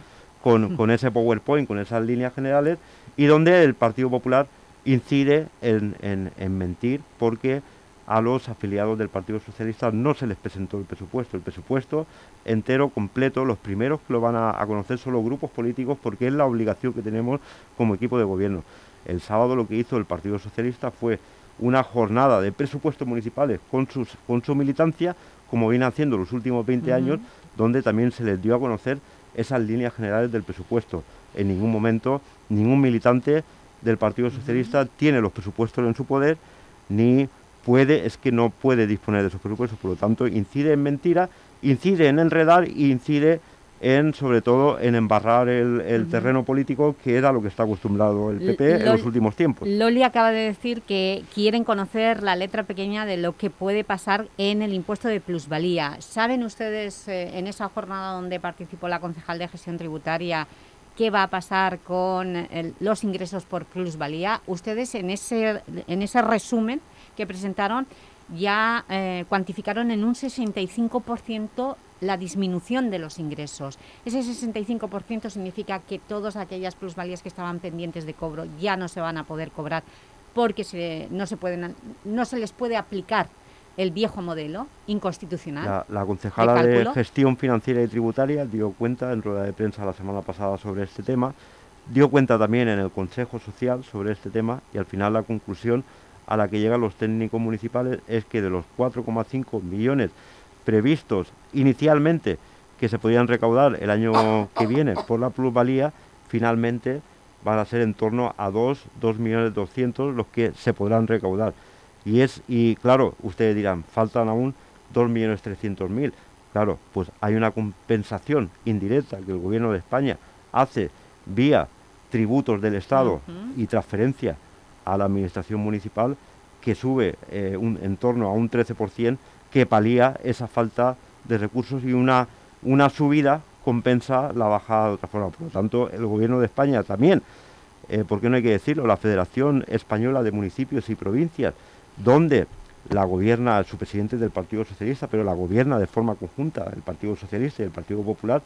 con, ese PowerPoint, con esas líneas generales, y donde el Partido Popular incide en, mentir porque a los afiliados del Partido Socialista no se les presentó el presupuesto. El presupuesto entero, completo, los primeros que lo van a, a, conocer son los grupos políticos porque es la obligación que tenemos como equipo de gobierno. El sábado lo que hizo el Partido Socialista fue una jornada de presupuestos municipales con, sus, con su militancia, como viene haciendo los últimos 20 años, donde también se les dio a conocer esas líneas generales del presupuesto. En ningún momento ningún militante del Partido Socialista tiene los presupuestos en su poder, ni puede, es que no puede disponer de esos presupuestos, por lo tanto incide en mentira, incide en enredar e incide en sobre todo en embarrar el, terreno político que era lo que está acostumbrado el PP en los últimos tiempos. Loli acaba de decir que quieren conocer la letra pequeña de lo que puede pasar en el impuesto de plusvalía. ¿Saben ustedes eh, en esa jornada donde participó la concejal de gestión tributaria qué va a pasar con los ingresos por plusvalía? Ustedes en ese, en ese resumen que presentaron ya eh, cuantificaron en un 65% la disminución de los ingresos. Ese 65% significa que todas aquellas plusvalías que estaban pendientes de cobro ya no se van a poder cobrar porque no, se pueden, no se les puede aplicar el viejo modelo inconstitucional. La, concejala de, Gestión Financiera y Tributaria dio cuenta en rueda de prensa la semana pasada sobre este tema, dio cuenta también en el Consejo Social sobre este tema y al final la conclusión a la que llegan los técnicos municipales es que de los 4,5 millones previstos inicialmente que se podían recaudar el año que viene por la plusvalía, finalmente van a ser en torno a 2, 2 millones 200 los que se podrán recaudar. Y es y claro, ustedes dirán, faltan aún 2 millones 300 mil. Claro, pues hay una compensación indirecta que el gobierno de España hace vía tributos del Estado y transferencia a la administración municipal que sube eh, en torno a un 13% que palía esa falta de recursos y una, una subida compensa la bajada de otra forma. Por lo tanto, el Gobierno de España también, eh, ¿por qué no hay que decirlo? La Federación Española de Municipios y Provincias, donde la gobierna su presidente del Partido Socialista, pero la gobierna de forma conjunta el Partido Socialista y el Partido Popular,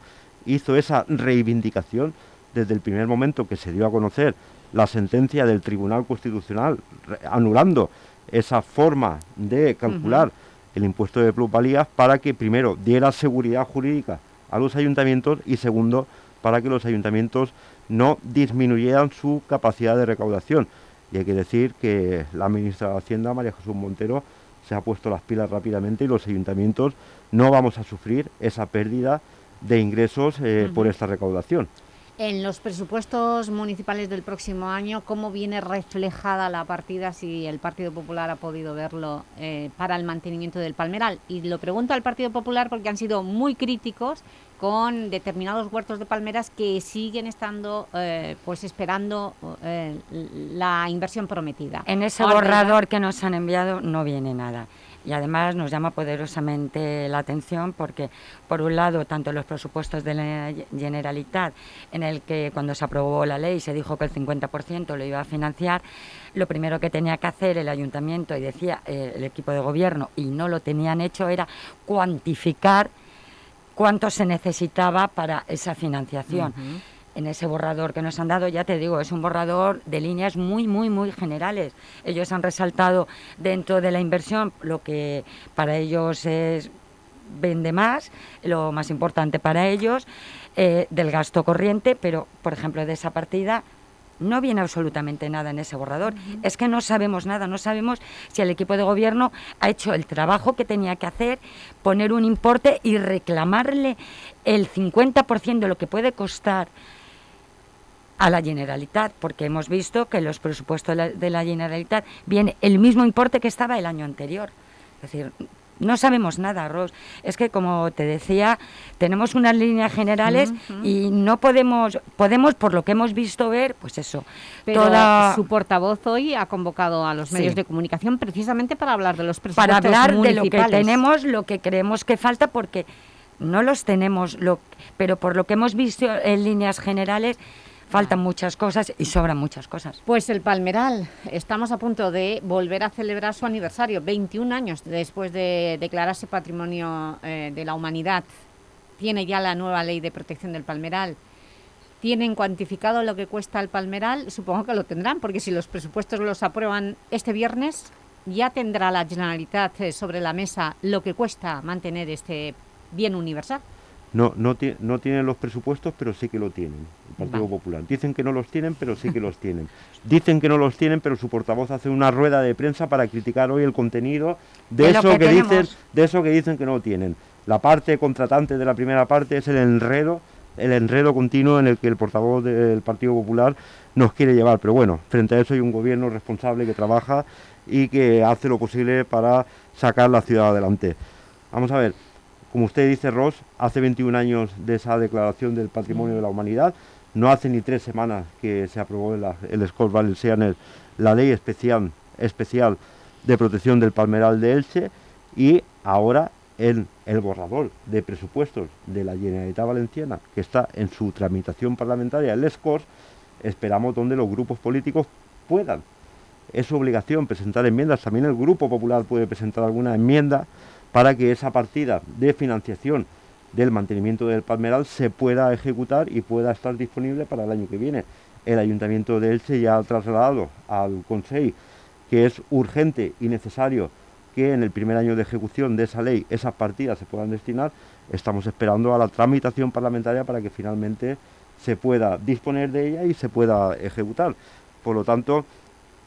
hizo esa reivindicación desde el primer momento que se dio a conocer la sentencia del Tribunal Constitucional anulando esa forma de calcular el impuesto de plusvalías para que primero diera seguridad jurídica a los ayuntamientos y segundo para que los ayuntamientos no disminuyeran su capacidad de recaudación. Y hay que decir que la ministra de Hacienda, María Jesús Montero, se ha puesto las pilas rápidamente y los ayuntamientos no vamos a sufrir esa pérdida de ingresos eh, por esta recaudación. En los presupuestos municipales del próximo año, ¿cómo viene reflejada la partida, si el Partido Popular ha podido verlo, eh, para el mantenimiento del Palmeral? Y lo pregunto al Partido Popular porque han sido muy críticos con determinados huertos de palmeras que siguen estando eh, pues esperando eh, la inversión prometida. En ese borrador que nos han enviado no viene nada y además nos llama poderosamente la atención porque, por un lado, tanto los presupuestos de la Generalitat, en el que cuando se aprobó la ley se dijo que el 50% lo iba a financiar, lo primero que tenía que hacer el ayuntamiento, y decía eh, el equipo de gobierno, y no lo tenían hecho, era cuantificar cuánto se necesitaba para esa financiación en ese borrador que nos han dado, ya te digo, es un borrador de líneas muy, muy, muy generales. Ellos han resaltado dentro de la inversión lo que para ellos es vende más, lo más importante para ellos, eh, del gasto corriente, pero, por ejemplo, de esa partida no viene absolutamente nada en ese borrador. Es que no sabemos nada, no sabemos si el equipo de gobierno ha hecho el trabajo que tenía que hacer, poner un importe y reclamarle el 50% de lo que puede costar a la Generalitat, porque hemos visto que los presupuestos de la Generalitat viene el mismo importe que estaba el año anterior. Es decir, no sabemos nada, Ros. Es que, como te decía, tenemos unas líneas generales y no podemos, podemos, por lo que hemos visto ver, pues eso. Pero su portavoz hoy ha convocado a los medios de comunicación precisamente para hablar de los presupuestos Para hablar de lo que tenemos, lo que creemos que falta, porque no los tenemos, lo, pero por lo que hemos visto en líneas generales, Faltan muchas cosas y sobran muchas cosas. Pues el Palmeral, estamos a punto de volver a celebrar su aniversario, 21 años después de declararse Patrimonio eh, de la Humanidad. Tiene ya la nueva ley de protección del Palmeral. ¿Tienen cuantificado lo que cuesta el Palmeral? Supongo que lo tendrán, porque si los presupuestos los aprueban este viernes, ya tendrá la Generalitat eh, sobre la mesa lo que cuesta mantener este bien universal. No, no, no tienen los presupuestos, pero sí que lo tienen, el Partido Popular. Dicen que no los tienen, pero sí que los tienen. Dicen que no los tienen, pero su portavoz hace una rueda de prensa para criticar hoy el contenido de, eso que, dicen, de eso que dicen que no tienen. La parte contratante de la primera parte es el enredo, el enredo continuo en el que el portavoz del Partido Popular nos quiere llevar. Pero bueno, frente a eso hay un gobierno responsable que trabaja y que hace lo posible para sacar la ciudad adelante. Vamos a ver, como usted dice, Ross, hace 21 años de esa declaración del Patrimonio de la Humanidad, no hace ni tres semanas que se aprobó el Scott Valencianer la ley especial, especial de protección del palmeral de Elche y ahora en el borrador de presupuestos de la Generalitat Valenciana, que está en su tramitación parlamentaria, el SCORS, esperamos donde los grupos políticos puedan. Es su obligación presentar enmiendas, también el Grupo Popular puede presentar alguna enmienda para que esa partida de financiación del mantenimiento del Palmeral se pueda ejecutar y pueda estar disponible para el año que viene. El Ayuntamiento de Elche ya ha trasladado al Consejo que es urgente y necesario que en el primer año de ejecución de esa ley esas partidas se puedan destinar. Estamos esperando a la tramitación parlamentaria para que finalmente se pueda disponer de ella y se pueda ejecutar. Por lo tanto,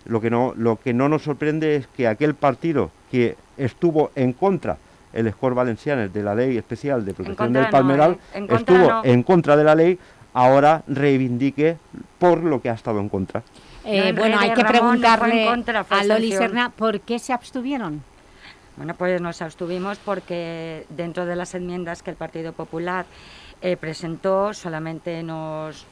lo que no, lo que no nos sorprende es que aquel partido que estuvo en contra el Escor Valencianes de la ley especial de protección del palmeral, estuvo en contra de la ley, ahora reivindique por lo que ha estado en contra. Eh, bueno, hay que preguntarle a Loli Serna por qué se abstuvieron. Bueno, pues nos abstuvimos porque dentro de las enmiendas que el Partido Popular eh, presentó solamente nos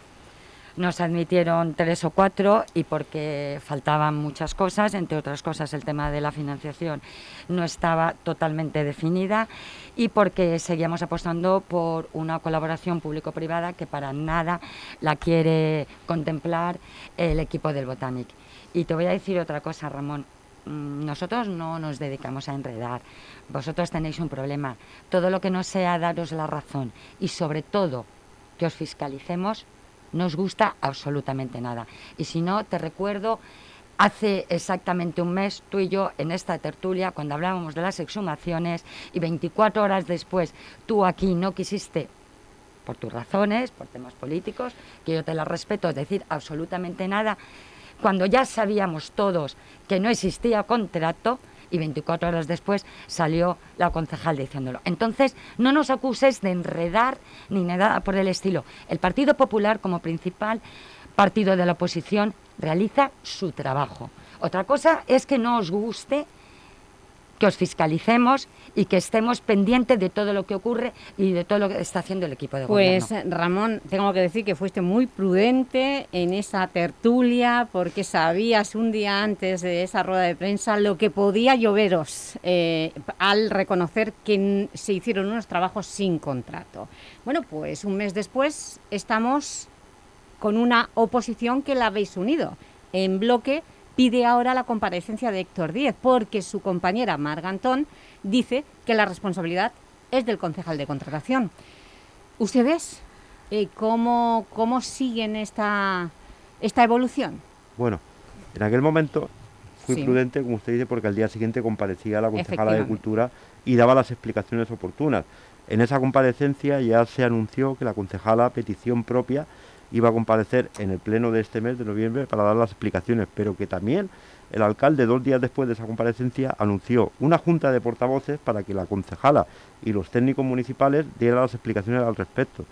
nos admitieron tres o cuatro y porque faltaban muchas cosas, entre otras cosas el tema de la financiación no estaba totalmente definida y porque seguíamos apostando por una colaboración público-privada que para nada la quiere contemplar el equipo del Botanic. Y te voy a decir otra cosa, Ramón. Mm, nosotros no nos dedicamos a enredar. Vosotros tenéis un problema. Todo lo que no sea daros la razón y sobre todo que os fiscalicemos no os gusta absolutamente nada. Y si no, te recuerdo, hace exactamente un mes, tú y yo en esta tertulia, cuando hablábamos de las exhumaciones, y 24 horas después tú aquí no quisiste, por tus razones, por temas políticos, que yo te las respeto, decir absolutamente nada, cuando ya sabíamos todos que no existía contrato, y 24 horas después salió la concejal diciéndolo. Entonces, no nos acuses de enredar ni nada por el estilo. El Partido Popular, como principal partido de la oposición, realiza su trabajo. Otra cosa es que no os guste que os fiscalicemos y que estemos pendientes de todo lo que ocurre y de todo lo que está haciendo el equipo de pues, gobierno. Pues Ramón, tengo que decir que fuiste muy prudente en esa tertulia porque sabías un día antes de esa rueda de prensa lo que podía lloveros eh, al reconocer que se hicieron unos trabajos sin contrato. Bueno, pues un mes después estamos con una oposición que la habéis unido en bloque pide ahora la comparecencia de Héctor Díez, porque su compañera Margantón dice que la responsabilidad es del concejal de contratación. ¿Ustedes eh, cómo, cómo siguen esta, esta evolución? Bueno, en aquel momento fui sí. prudente, como usted dice, porque al día siguiente comparecía la concejala de Cultura y daba las explicaciones oportunas. En esa comparecencia ya se anunció que la concejala, petición propia, iba a comparecer en el pleno de este mes de noviembre para dar las explicaciones, pero que también el alcalde, dos días después de esa comparecencia, anunció una junta de portavoces para que la concejala y los técnicos municipales dieran las explicaciones al respecto.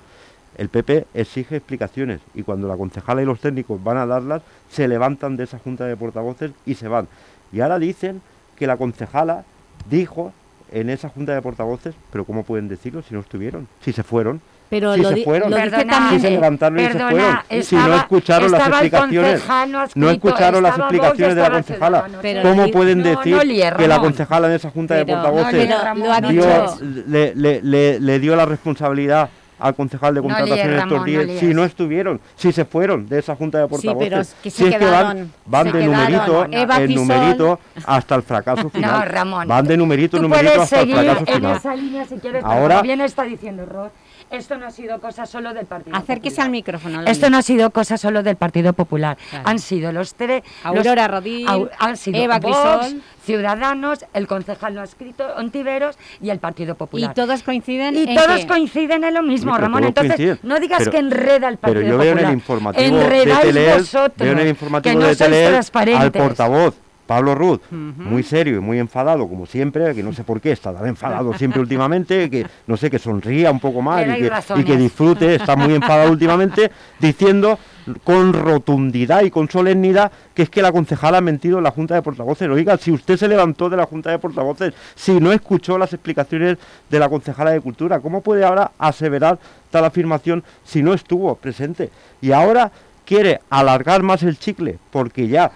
El PP exige explicaciones y cuando la concejala y los técnicos van a darlas, se levantan de esa junta de portavoces y se van. Y ahora dicen que la concejala dijo en esa junta de portavoces, pero ¿cómo pueden decirlo si no estuvieron? Si se fueron. Pero si lo se fueron, lo Perdona, también- si se levantaron y se fueron, si no estaba- escucharon las estaba explicaciones, no no escrito, escucharon las estaba explicaciones de la estaba concejala. Pero ¿Cómo pueden no, decir no que la concejala en esa junta de Pero- portavoces no Ramón, ha no dio- le, le- le- le dio la responsabilidad al concejal de No contratación Ramón, estos no días líes. si no estuvieron, si se fueron de esa junta de Sí, portavoces. pero es que se si es que van, quedaron, van se de quedaron. numerito Eva en numerito hasta el fracaso final. No, Ramón. Van de numerito numerito puedes hasta el seguir fracaso en final. esa línea si quieres, Ahora- bien está diciendo Rod, esto no ha sido cosa solo del Partido Acérquese Popular. al micrófono. Esto no ha sido cosa solo del Partido Popular. Claro. Han sido los tres. Aurora los- Rodil, Au- han sido Eva Vox, Crisol. Ciudadanos, el concejal no escrito, Ontiveros y el Partido Y Popular. todos coinciden Y en todos coinciden en lo mismo, pero Ramón. Entonces, coinciden. no digas Pero- que enreda el Partido Pero yo veo en Popular. el informativo de Enredáis Teleel, vosotros, veo en el informativo que no de sois al portavoz Pablo Ruz, muy serio y muy enfadado, como siempre, que no sé por qué está tan enfadado siempre últimamente, que no sé, que sonría un poco más y que, y que disfrute, está muy enfadado últimamente, diciendo con rotundidad y con solemnidad que es que la concejala ha mentido en la Junta de Portavoces. Oiga, si usted se levantó de la Junta de Portavoces, si no escuchó las explicaciones de la concejala de Cultura, ¿cómo puede ahora aseverar tal afirmación si no estuvo presente? Y ahora quiere alargar más el chicle porque ya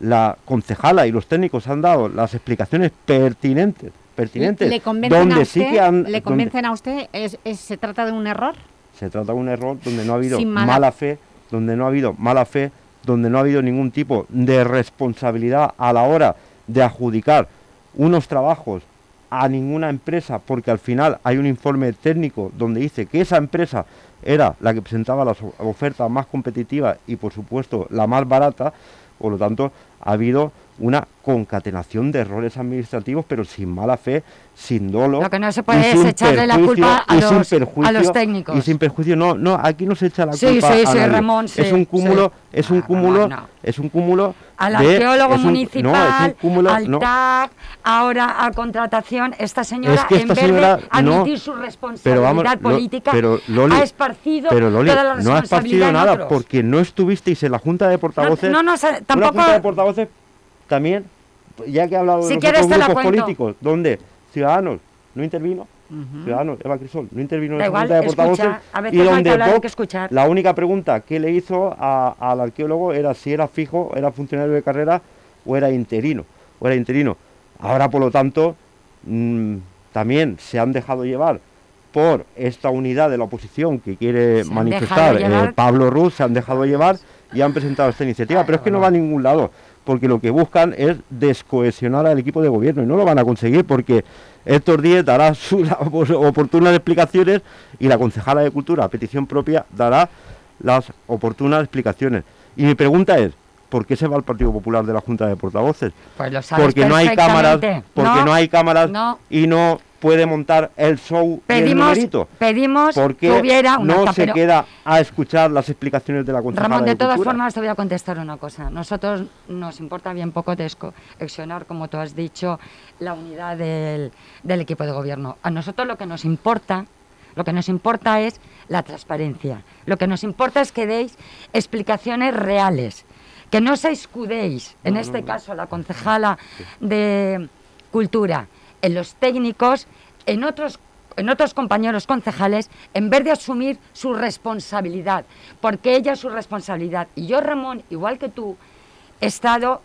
la concejala y los técnicos han dado las explicaciones pertinentes, pertinentes, ¿Le convencen, donde a sí usted, que han, ¿le donde- convencen a usted? ¿Es, es- se trata de un error? se trata de un error donde no ha habido mala- mala... fe, donde no ha habido mala fe, donde no ha habido ningún tipo de responsabilidad a la hora de adjudicar unos trabajos a ninguna empresa, porque al final hay un informe técnico donde dice que esa empresa era la que presentaba las o- ofertas más competitivas y por supuesto la más barata, por lo tanto ha habido una concatenación de errores administrativos, pero sin mala fe, sin dolo. Lo que no se puede es echarle la culpa a los- a los técnicos. Y sin perjuicio, no, no, aquí no se echa la Sí, culpa sí, a sí, nadie. Ramón, sí, es un cúmulo, sí. es un Ah, cúmulo, Ramón, no. es un cúmulo al de- arqueólogo un- no, municipal, es un cúmulo, al no. TAC, ahora a contratación, esta señora, Es que esta en vez señora de admitir no- su pero responsabilidad vamos, lo- política, pero Loli, ha esparcido pero Loli, toda la no ha responsabilidad esparcido nada porque no estuvisteis en la junta de portavoces. no, no, Una tampoco- junta de portavoces también, ya que he hablado de los la grupos políticos, donde Ciudadanos no intervino, Ciudadanos, Eva Crisol, no intervino en igual, junta de portavoces. Y donde escuchar. la única pregunta que le hizo a- al arqueólogo era si era fijo, era funcionario de carrera o era interino, o era interino. Ahora, por lo tanto, mm, también se han dejado llevar por esta unidad de la oposición que quiere manifestar eh, Pablo Ruz, se han dejado llevar y han presentado esta iniciativa. Pero es que no va a ningún lado, porque lo que buscan es descohesionar al equipo de gobierno y no lo van a conseguir porque Héctor Díez dará sus oportunas explicaciones y la concejala de Cultura, a petición propia, dará las oportunas explicaciones. Y mi pregunta es, ¿por qué se va el Partido Popular de la Junta de Portavoces? Pues lo sabes porque no hay cámaras, porque no, No, hay cámaras no. y no puede montar el show y el Pedimos, pedimos porque que hubiera una no se queda a escuchar las explicaciones de la concejala Ramón, de de todas Cultura. formas te voy a contestar una cosa. Nosotros nos importa bien poco desconexionar, como tú has dicho, la unidad del, del equipo de gobierno. A nosotros lo que nos importa, lo que nos importa es la transparencia. Lo que nos importa es que deis explicaciones reales, que no se escudéis, en No, este no. caso la concejala de Cultura, en los técnicos, en otros en otros compañeros concejales, en vez de asumir su responsabilidad, porque ella es su responsabilidad. Y yo, Ramón, igual que tú, he estado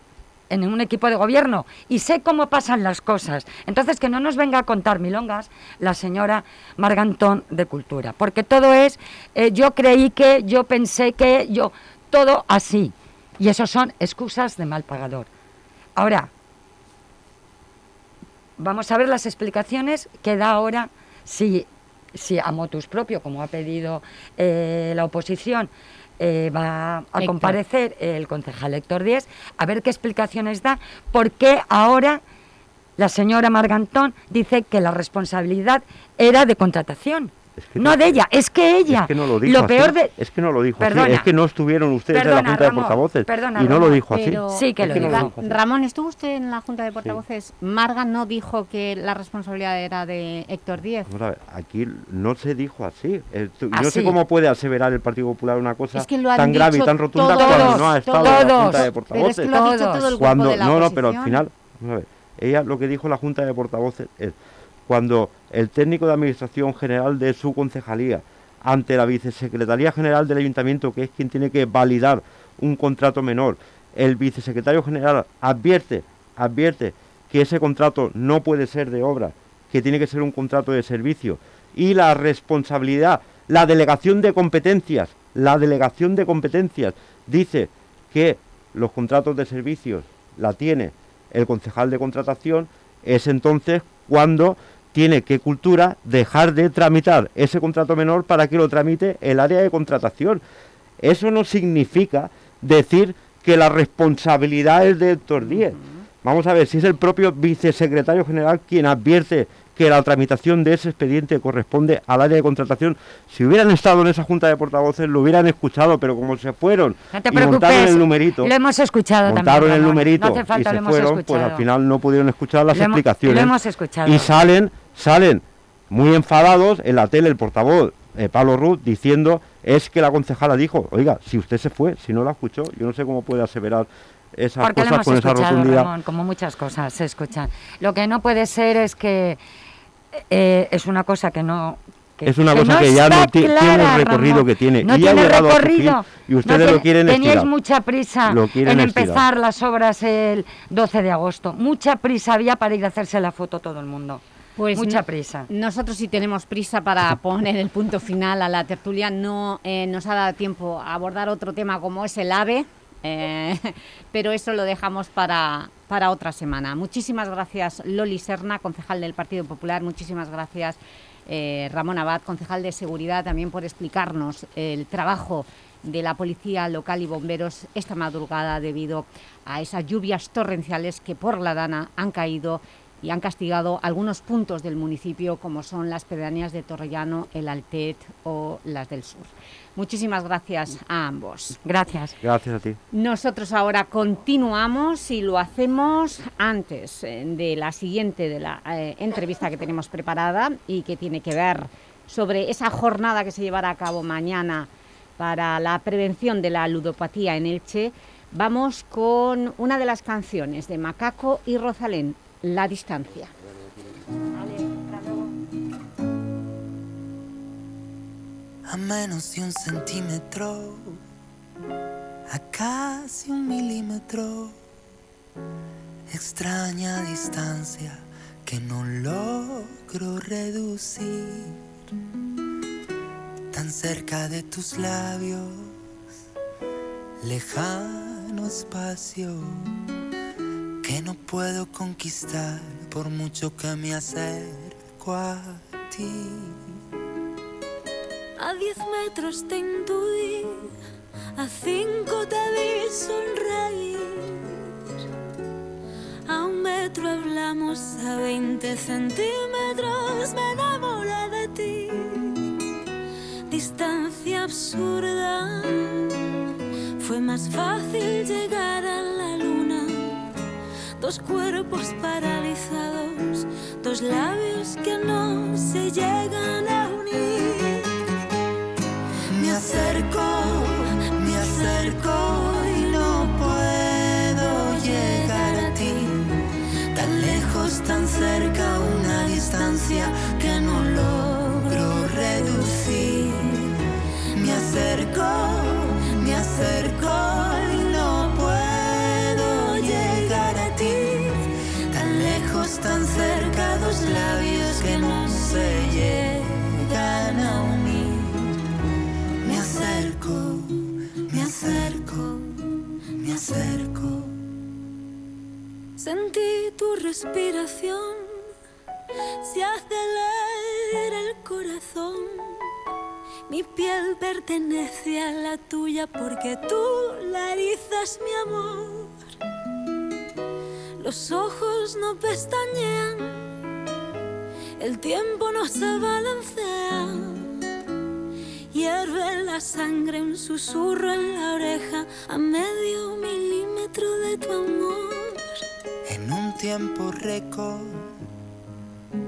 en un equipo de gobierno y sé cómo pasan las cosas. Entonces, que no nos venga a contar milongas la señora Margantón de Cultura, porque todo es, eh, yo creí que, yo pensé que, yo, todo así. Y eso son excusas de mal pagador. Ahora, vamos a ver las explicaciones que da ahora si, si a motus propio, como ha pedido eh, la oposición, eh, va a Héctor. comparecer el concejal Héctor Díez, a ver qué explicaciones da, por qué ahora la señora Margantón dice que la responsabilidad era de contratación. Que no no- de ella, es que ella. Es que no lo dijo así, peor de. es que no lo dijo así, es que no estuvieron ustedes en la Junta Ramón, de Portavoces perdona, y no lo dijo así. Sí que lo Es que no dijo. lo dijo así. Ramón, ¿estuvo usted en la Junta de Portavoces? Marga no dijo que la responsabilidad era de Héctor Díez. Vamos a ver, aquí no se dijo así. Eh, Yo no Así. sé cómo puede aseverar el Partido Popular una cosa Es que tan grave y tan rotunda todos, cuando no ha estado en la. Junta de Pero es Portavoces. que lo ha dicho todo el grupo Cuando- de la no, no, pero al final, vamos a ver, ella lo que dijo la Junta de Portavoces es cuando el técnico de Administración General de su concejalía ante la Vicesecretaría General del Ayuntamiento, que es quien tiene que validar un contrato menor, el Vicesecretario General advierte, advierte que ese contrato no puede ser de obra, que tiene que ser un contrato de servicio. Y la responsabilidad, la delegación de competencias, la delegación de competencias dice que los contratos de servicios la tiene el concejal de contratación, es entonces cuando tiene que Cultura dejar de tramitar ese contrato menor para que lo tramite el área de contratación. Eso no significa decir que la responsabilidad es de Héctor Díez. Vamos a ver si es el propio vicesecretario general quien advierte que la tramitación de ese expediente corresponde al área de contratación. Si hubieran estado en esa junta de portavoces lo hubieran escuchado, pero como se fueron No te y montaron el numerito, lo hemos escuchado también, montaron el Ramón. numerito No hace falta, y se fueron, pues al final no pudieron escuchar las Lo hemos- explicaciones. lo hemos escuchado. Y salen, salen muy enfadados en la tele el portavoz eh, Pablo Ruz diciendo es que la concejala dijo, oiga, si usted se fue, si no la escuchó, yo no sé cómo puede aseverar esas Porque lo cosas con esa rotundidad. Ramón, como muchas cosas se escuchan. Lo que no puede ser es que eh, es una cosa que no... que- Es una que cosa que ya no ti- tiene el recorrido Ramón. que tiene, No y tiene recorrido. y ustedes lo tiene- quieren Teníais estirar. mucha prisa Lo quieren en estirar. empezar las obras el 12 de agosto. Mucha prisa había para ir a hacerse la foto todo el mundo. Pues Mucha no- prisa. Nosotros sí tenemos prisa para poner el punto final a la tertulia. No eh, nos ha dado tiempo a abordar otro tema como es el AVE, eh, pero eso lo dejamos para, para otra semana. Muchísimas gracias Loli Serna, concejal del Partido Popular. Muchísimas gracias eh, Ramón Abad, concejal de Seguridad, también por explicarnos el trabajo de la Policía Local y Bomberos esta madrugada debido a esas lluvias torrenciales que por la Dana han caído y han castigado algunos puntos del municipio como son las pedanías de Torrellano, el Altet o las del Sur. Muchísimas gracias a ambos. Gracias. Gracias a ti. Nosotros ahora continuamos y lo hacemos antes eh, de la siguiente de la eh, entrevista que tenemos preparada y que tiene que ver sobre esa jornada que se llevará a cabo mañana para la prevención de la ludopatía en Elche. Vamos con una de las canciones de Macaco y Rosalén, La distancia. a menos de un centímetro, a casi un milímetro, extraña distancia que no logro reducir, tan cerca de tus labios, lejano espacio que no puedo conquistar por mucho que me acerco a ti. A diez metros te intuí, a cinco te vi sonreír. A un metro hablamos, a veinte centímetros me enamoré de ti. Distancia absurda, fue más fácil llegar a la luna Dos cuerpos paralizados, dos labios que no se llegan a unir. Me acerco, me acerco y no puedo llegar a ti. Tan lejos, tan cerca, una distancia Sentí tu respiración, se acelera el corazón. Mi piel pertenece a la tuya porque tú la erizas mi amor. Los ojos no pestañean, el tiempo no se balancea. Hierve la sangre, un susurro en la oreja a medio milímetro de tu amor. En un tiempo récord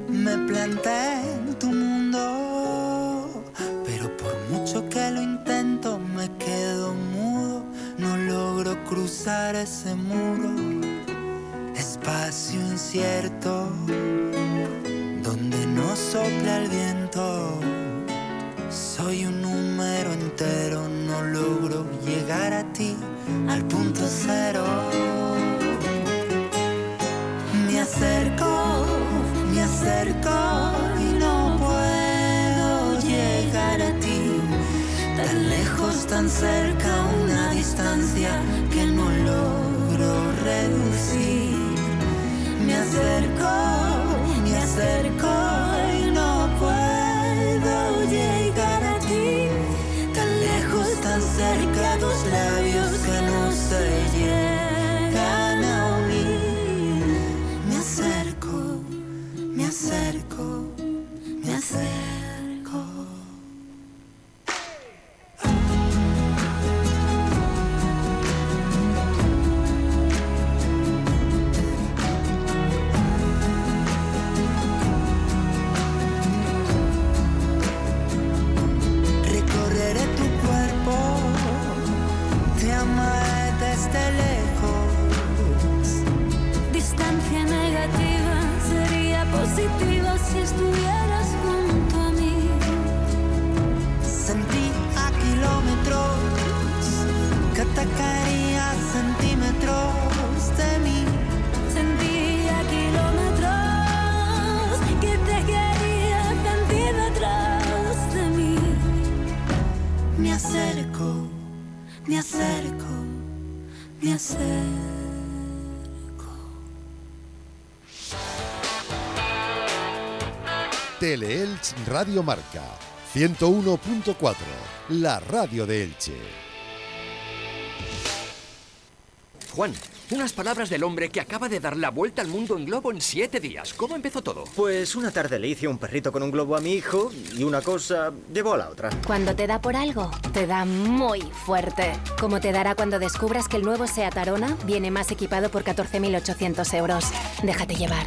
me planté en tu mundo, pero por mucho que lo intento me quedo mudo, no logro cruzar ese muro. Espacio incierto donde no sopla el viento. Soy un número entero, no logro llegar a ti al punto cero. Me acerco, me acerco y no puedo llegar a ti. Tan lejos, tan cerca, una distancia que no logro reducir. Radio Marca 101.4, la radio de Elche. Juan, unas palabras del hombre que acaba de dar la vuelta al mundo en globo en siete días. ¿Cómo empezó todo? Pues una tarde le hice un perrito con un globo a mi hijo y una cosa llevó a la otra. Cuando te da por algo, te da muy fuerte. Como te dará cuando descubras que el nuevo SEAT Arona viene más equipado por 14.800 euros. Déjate llevar.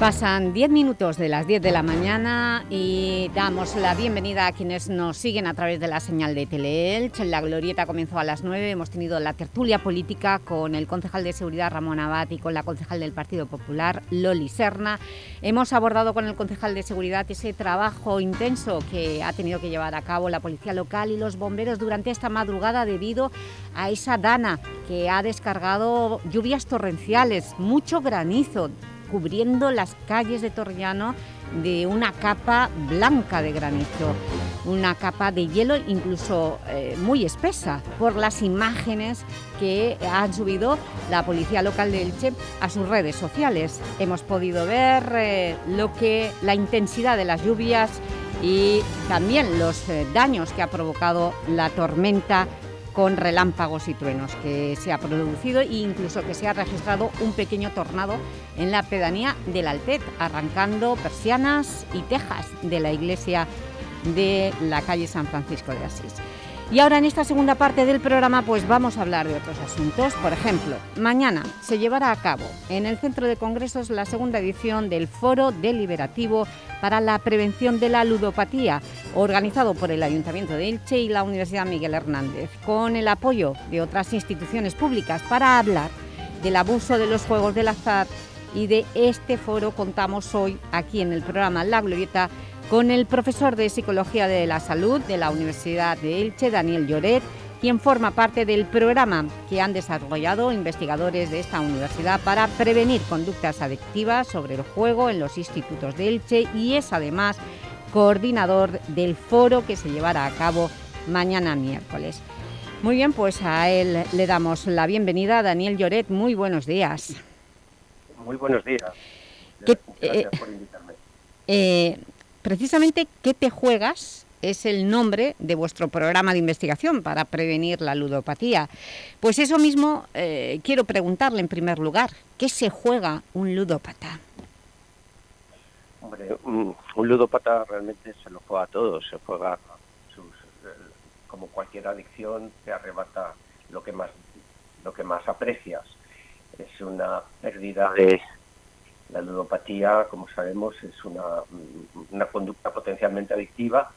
Pasan 10 minutos de las 10 de la mañana y damos la bienvenida a quienes nos siguen a través de la señal de Teleelch. La glorieta comenzó a las 9, hemos tenido la tertulia política con el concejal de Seguridad Ramón Abad y con la concejal del Partido Popular Loli Serna. Hemos abordado con el concejal de Seguridad ese trabajo intenso que ha tenido que llevar a cabo la Policía Local y los bomberos durante esta madrugada debido a esa dana que ha descargado lluvias torrenciales, mucho granizo, cubriendo las calles de Torrellano de una capa blanca de granizo, una capa de hielo incluso eh, muy espesa por las imágenes que han subido la Policía Local de Elche a sus redes sociales. Hemos podido ver eh, lo que, la intensidad de las lluvias y también los eh, daños que ha provocado la tormenta con relámpagos y truenos que se ha producido e incluso que se ha registrado un pequeño tornado en la pedanía del Altet, arrancando persianas y tejas de la iglesia de la calle San Francisco de Asís. Y ahora en esta segunda parte del programa pues vamos a hablar de otros asuntos. Por ejemplo, mañana se llevará a cabo en el Centro de Congresos la segunda edición del Foro Deliberativo para la Prevención de la Ludopatía, organizado por el Ayuntamiento de Elche y la Universidad Miguel Hernández, con el apoyo de otras instituciones públicas para hablar del abuso de los juegos del azar y de este foro contamos hoy aquí en el programa La Glorieta con el profesor de Psicología de la Salud de la Universidad de Elche, Daniel Lloret, quien forma parte del programa que han desarrollado investigadores de esta universidad para prevenir conductas adictivas sobre el juego en los institutos de Elche y es además coordinador del foro que se llevará a cabo mañana miércoles. Muy bien, pues a él le damos la bienvenida. Daniel Lloret, muy buenos días. Muy buenos días. Gracias eh, por invitarme. Eh, precisamente ¿Qué te juegas? es el nombre de vuestro programa de investigación para prevenir la ludopatía. Pues eso mismo eh, quiero preguntarle en primer lugar, ¿qué se juega un ludópata? Hombre, un, ludópata realmente se lo juega a todo, se juega eh, como cualquier adicción, te arrebata lo que más, lo que más aprecias. Es una pérdida de, la ludopatía, como sabemos, es una, una conducta potencialmente adictiva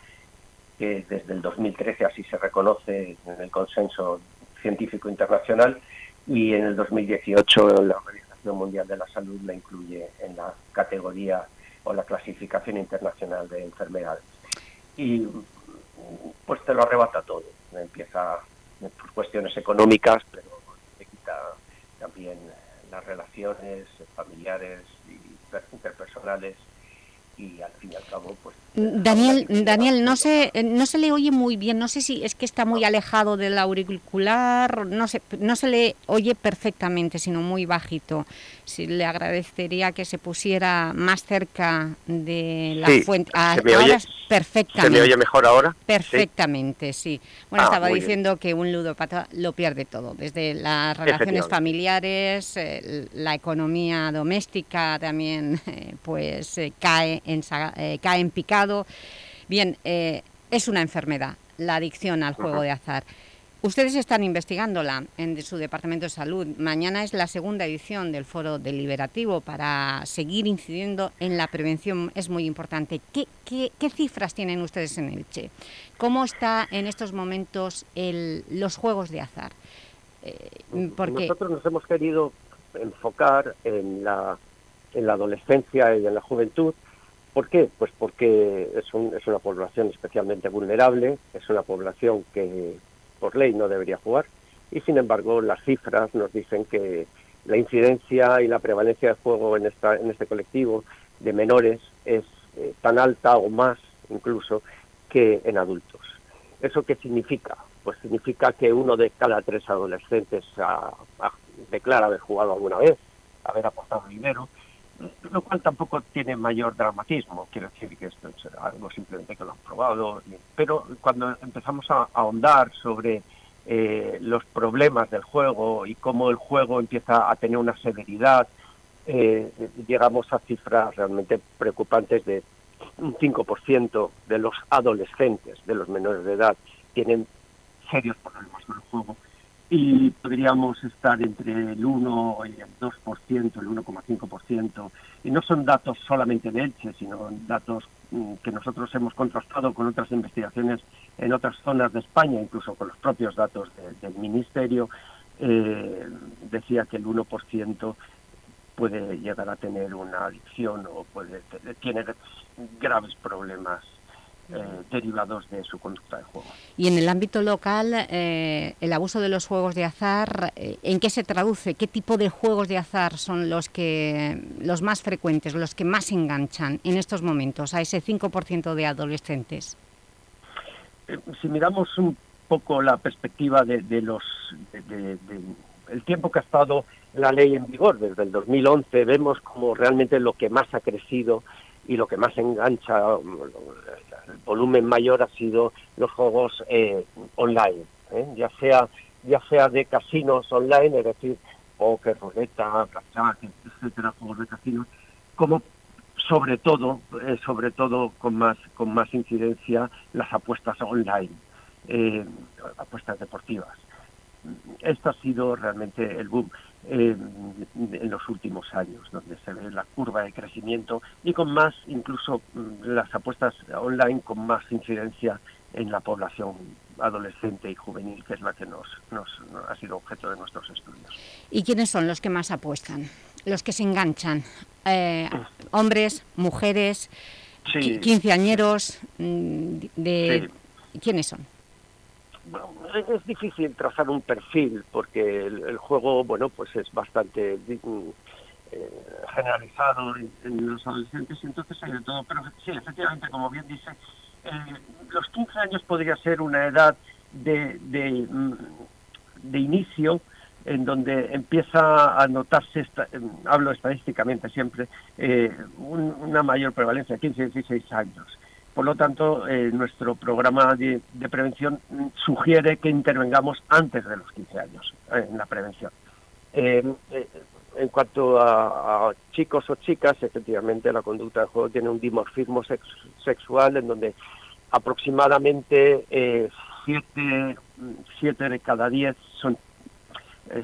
que desde el 2013 así se reconoce en el consenso científico internacional y en el 2018 la Organización Mundial de la Salud la incluye en la categoría o la clasificación internacional de enfermedades. Y pues te lo arrebata todo. Empieza por cuestiones económicas, pero te quita también las relaciones familiares, interpersonales y al fin y al cabo pues Daniel, Daniel, no se, no se le oye muy bien, no sé si es que está muy alejado del auricular, no se, no se le oye perfectamente, sino muy bajito. Si le agradecería que se pusiera más cerca de la fuente. Ah, ¿se perfectamente. ¿Se me oye mejor ahora? Perfectamente, sí. Bueno, ah, estaba diciendo que un ludopata lo pierde todo, desde las relaciones familiares, la economía doméstica también pues eh, cae, en, eh, cae en picado Bien, eh, es una enfermedad, la adicción al juego de azar. Ustedes están investigándola en su Departamento de Salud. Mañana es la segunda edición del Foro Deliberativo para seguir incidiendo en la prevención. Es muy importante. ¿Qué, cifras tienen ustedes en el Che? ¿Cómo está en estos momentos los juegos de azar? Eh, porque... Nosotros nos hemos querido enfocar en la, en la adolescencia y en la juventud ¿Por qué? Pues porque es, es una población especialmente vulnerable, es una población que por ley no debería jugar y sin embargo las cifras nos dicen que la incidencia y la prevalencia de juego en, esta, en este colectivo de menores es eh, tan alta o más incluso que en adultos. ¿Eso qué significa? Pues significa que uno de cada tres adolescentes declara haber jugado alguna vez, haber apostado dinero, lo cual tampoco tiene mayor dramatismo, quiero decir que esto es algo simplemente que lo han probado, pero cuando empezamos a, ahondar sobre eh, los problemas del juego y cómo el juego empieza a tener una severidad, eh, llegamos a cifras realmente preocupantes de un 5% de los adolescentes, de los menores de edad, tienen serios problemas con el juego y podríamos estar entre el 1 y el 2%, el 1,5%. Y no son datos solamente de Elche, sino datos mm, que nosotros hemos contrastado con otras investigaciones en otras zonas de España, incluso con los propios datos del Ministerio. Eh, decía que el 1% puede llegar a tener una adicción o puede tiene graves problemas eh, derivados de su conducta de juego. Y en el ámbito local, eh, el abuso de los juegos de azar, eh, ¿en qué se traduce? ¿Qué tipo de juegos de azar son los, que, los más frecuentes, los que más enganchan en estos momentos a ese 5% de adolescentes? si miramos un poco la perspectiva de, los... el tiempo que ha estado la ley en vigor desde el 2011, vemos como realmente lo que más ha crecido y lo que más engancha, volumen mayor ha sido los juegos eh, online, ¿eh? ya sea ya sea de casinos online, es decir, poker, ruleta, blackjack, etcétera, juegos de casinos, como sobre todo, eh, sobre todo con más con más incidencia las apuestas online, apuestas deportivas. Esto ha sido realmente el boom en los últimos años, donde se ve la curva de crecimiento y con más, incluso mm, las apuestas online con más incidencia en la población adolescente y juvenil, que es la que nos, nos, ha sido objeto de nuestros estudios. ¿Y quiénes son los que más apuestan? Los que se enganchan. Eh, hombres, mujeres, quinceañeros, mm, de, ¿quiénes son? Es difícil trazar un perfil porque el, juego, bueno, pues es bastante eh, generalizado en, los adolescentes y entonces hay de todo. Pero sí, efectivamente, como bien dice, eh, los 15 años podría ser una edad de, de, mm, inicio en donde empieza a notarse, em, hablo estadísticamente siempre, eh, una mayor prevalencia, 15 16 años. Por lo tanto, eh, nuestro programa de, prevención sugiere que intervengamos antes de los 15 años eh, en la prevención. Eh, en cuanto a, chicos o chicas, efectivamente la conducta de juego tiene un dimorfismo sexual en donde aproximadamente 7 siete, de cada 10 son,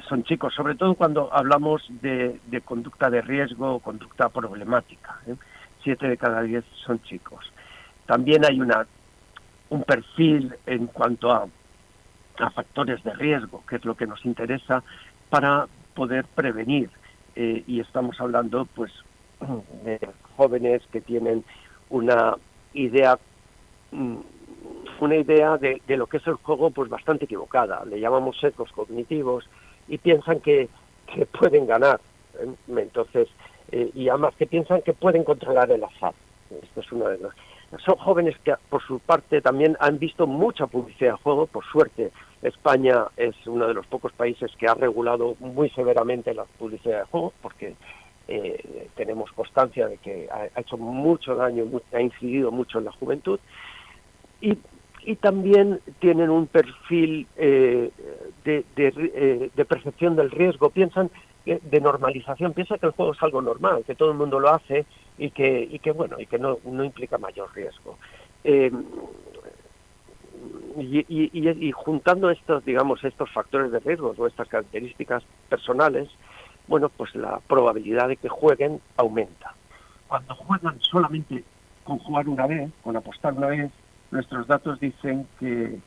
son chicos, sobre todo cuando hablamos de, de conducta de riesgo o conducta problemática. 7 de cada 10 son chicos. También hay una, un perfil en cuanto a, factores de riesgo, que es lo que nos interesa para poder prevenir. Eh, y estamos hablando pues de jóvenes que tienen una idea mm, una idea de, lo que es el juego pues bastante equivocada le llamamos secos cognitivos y piensan que, pueden ganar ¿eh? entonces eh, y además que piensan que pueden controlar el azar esto es una de las son jóvenes que por su parte también han visto mucha publicidad de juego, por suerte España es uno de los pocos países que ha regulado muy severamente la publicidad de juego, porque eh, tenemos constancia de que ha, hecho mucho daño, ha incidido mucho en la juventud, y, también tienen un perfil eh, eh, de, percepción del riesgo, piensan de normalización, piensan que el juego es algo normal, que todo el mundo lo hace y que, y que bueno, y que no, no implica mayor riesgo. Eh, y, y, juntando estos, digamos, estos factores de riesgo o estas características personales, bueno, pues la probabilidad de que jueguen aumenta. Cuando juegan solamente con jugar una vez, con apostar una vez, nuestros datos dicen que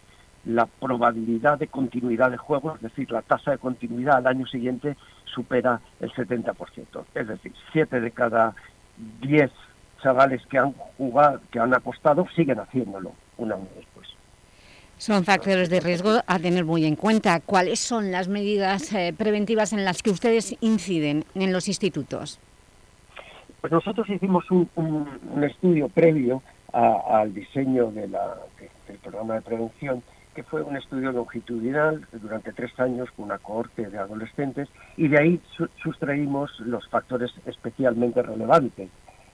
la probabilidad de continuidad de juego, es decir, la tasa de continuidad al año siguiente supera el 70%. Es decir, 7 de cada 10 chavales que han jugado, que han apostado, siguen haciéndolo un año después. Son factores de riesgo a tener muy en cuenta. ¿Cuáles son las medidas eh, preventivas en las que ustedes inciden en los institutos? Pues nosotros hicimos un, estudio previo al diseño de la, del programa de prevención que fue un estudio longitudinal durante tres años con una cohorte de adolescentes y de ahí sustraímos los factores especialmente relevantes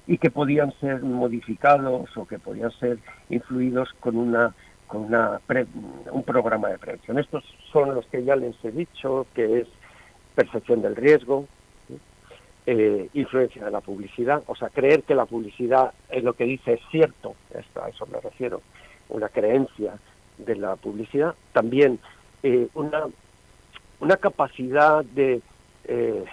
y que podían ser modificados o que podían ser influidos con una con una un programa de prevención. Estos son los que ya les he dicho, que es percepción del riesgo, eh, influencia de la publicidad, o sea, creer que la publicidad es lo que dice es cierto, a eso me refiero, una creencia de la publicidad, también eh, una una capacidad de, eh,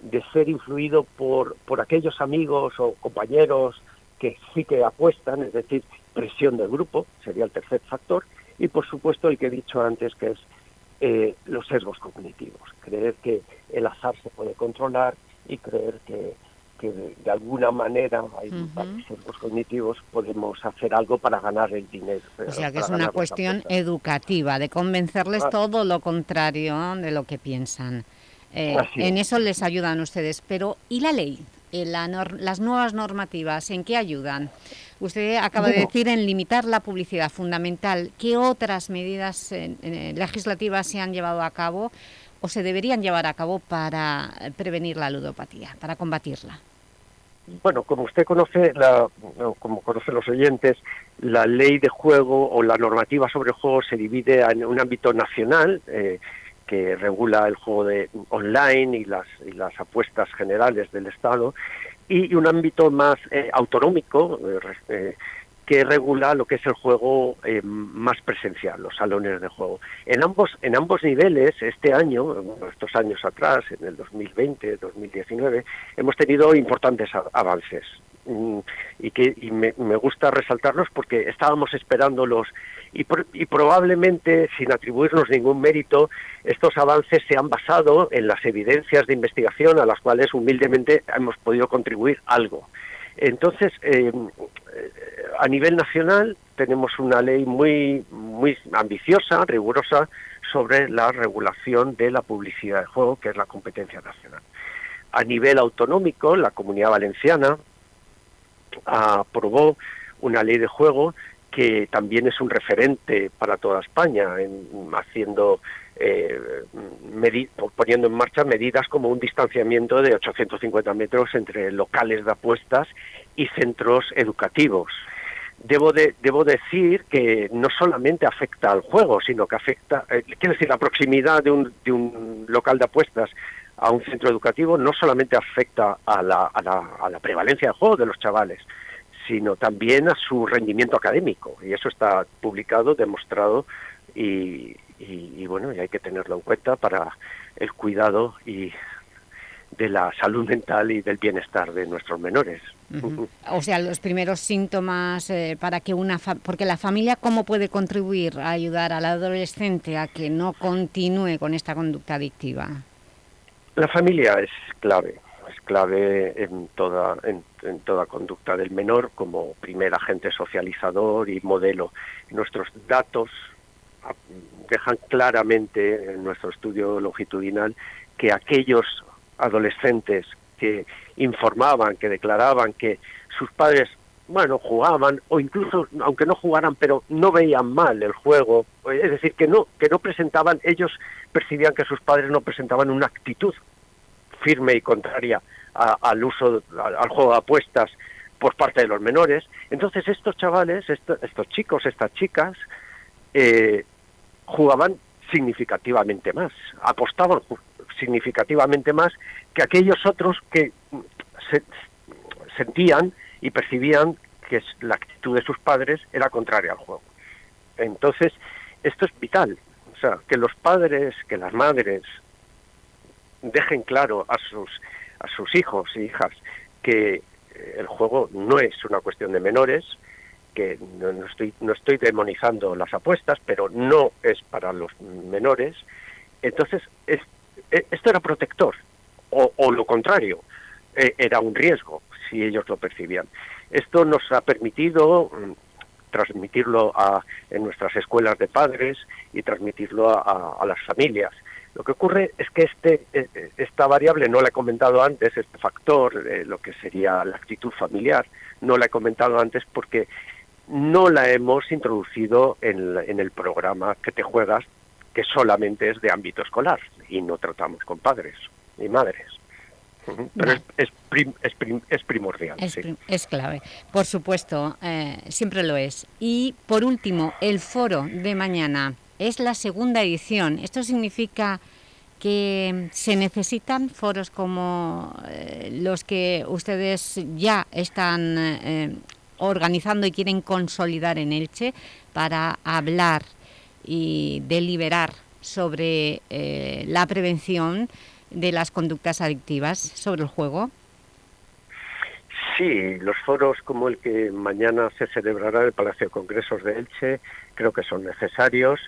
de ser influido por, por aquellos amigos o compañeros que sí que apuestan, es decir, presión del grupo, sería el tercer factor, y por supuesto el que he dicho antes, que es eh, los sesgos cognitivos, creer que el azar se puede controlar y creer que, de, alguna manera hay sesgos cognitivos podemos hacer algo para ganar el dinero. O sea que es una cuestión educativa, de convencerles ah. todo lo contrario de lo que piensan. Eh, en eso les ayudan ustedes, pero ¿y la ley? Eh, las nuevas normativas, ¿en qué ayudan? Usted acaba de decir en limitar la publicidad fundamental. ¿Qué otras medidas legislativas se han llevado a cabo o se deberían llevar a cabo para prevenir la ludopatía, para combatirla? Bueno, como usted conoce, la, como conocen los oyentes, la ley de juego o la normativa sobre el juego se divide en un ámbito nacional, eh, que regula el juego de online y las, y las apuestas generales del Estado, y un ámbito más eh, autonómico eh, eh, que regula lo que es el juego más presencial, los salones de juego. En ambos, en ambos niveles, este año, estos años atrás, en el 2020, 2019, hemos tenido importantes avances. Mm, y que y me, me gusta resaltarlos porque estábamos esperando los y, probablemente, sin atribuirnos ningún mérito, estos avances se han basado en las evidencias de investigación a las cuales humildemente hemos podido contribuir algo. Entonces, eh, a nivel nacional tenemos una ley muy, muy ambiciosa, rigurosa, sobre la regulación de la publicidad de juego, que es la competencia nacional. A nivel autonómico, la Comunidad Valenciana aprobó una ley de juego que también es un referente para toda España, en, haciendo eh, poniendo en marcha medidas como un distanciamiento de 850 metros entre locales de apuestas y centros educativos. Debo, de, debo decir que no solamente afecta al juego, sino que afecta, eh, quiero decir, la proximidad de un, de un local de apuestas a un centro educativo no solamente afecta a la, a la, a la prevalencia del juego de los chavales, sino también a su rendimiento académico. Y eso está publicado, demostrado y, bueno, y hay que tenerlo en cuenta para el cuidado y de la salud mental y del bienestar de nuestros menores. O sea, los primeros síntomas eh, para que una... porque la familia, ¿cómo puede contribuir a ayudar al adolescente a que no continúe con esta conducta adictiva? La familia es clave clave en toda, en, toda conducta del menor como primer agente socializador y modelo. Nuestros datos dejan claramente en nuestro estudio longitudinal que aquellos adolescentes que informaban, que declaraban que sus padres, bueno, jugaban o incluso aunque no jugaran, pero no veían mal el juego, es decir, que no que no presentaban, ellos percibían que sus padres no presentaban una actitud firme y contraria al uso, al, juego de apuestas por parte de los menores. Entonces estos chavales, estos chicos, estas chicas, eh, jugaban significativamente más, apostaban significativamente más que aquellos otros que se, sentían y percibían que la actitud de sus padres era contraria al juego. Entonces, esto es vital. O sea, que los padres, que las madres dejen claro a sus, a sus hijos e hijas que eh, el juego no es una cuestión de menores, que no, estoy, no estoy demonizando las apuestas, pero no es para los menores, entonces es, e, esto era protector, o, lo contrario, e, era un riesgo si ellos lo percibían. Esto nos ha permitido mm, transmitirlo a, en nuestras escuelas de padres y transmitirlo a las familias. Lo que ocurre es que este, eh, eh, esta variable, no la he comentado antes, este factor, eh, lo que sería la actitud familiar, no la he comentado antes porque no la hemos introducido en, en el programa que te juegas, que solamente es de ámbito escolar y no tratamos con padres y madres. Pero es, es, es, primordial. Es, clave, por supuesto, siempre lo es. Y por último, el foro de mañana. Es la segunda edición. Esto significa que se necesitan foros como eh, los que ustedes ya están eh, organizando y quieren consolidar en Elche para hablar y deliberar sobre eh, la prevención de las conductas adictivas sobre el juego? Sí, los foros como el que mañana se celebrará en el Palacio de Congresos de Elche creo que son necesarios.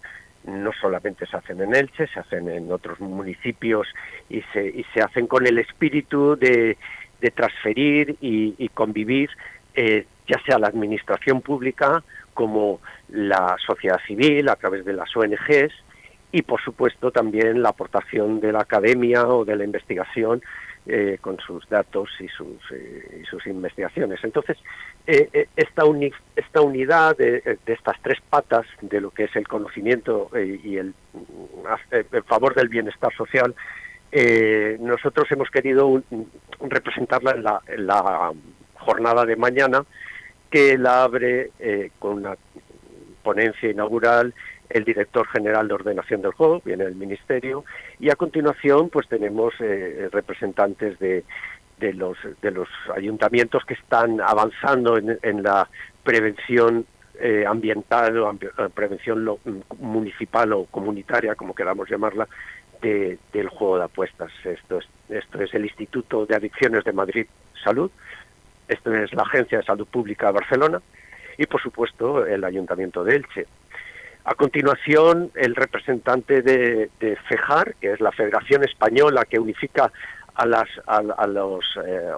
No solamente se hacen en Elche, se hacen en otros municipios y se, y se hacen con el espíritu de, de transferir y, convivir eh, ya sea la administración pública como la sociedad civil a través de las ONGs y por supuesto también la aportación de la academia o de la investigación eh, con sus datos y sus, eh, y sus investigaciones. Entonces, eh, esta, esta unidad de, estas tres patas de lo que es el conocimiento y el, el, favor del bienestar social, nosotros hemos querido representarla en la, en la, jornada de mañana, que la abre con una ponencia inaugural el director general de ordenación del juego, viene el ministerio, y a continuación pues tenemos eh, representantes de, de, los, de los ayuntamientos que están avanzando en, la prevención eh, ambiental o eh, prevención municipal o comunitaria, como queramos llamarla, del juego de apuestas. Esto es, esto es el Instituto de Adicciones de Madrid Salud, esto es la Agencia de Salud Pública de Barcelona y, por supuesto, el Ayuntamiento de Elche. A continuación, el representante de, FEJAR, que es la Federación Española que unifica a las a, los, eh,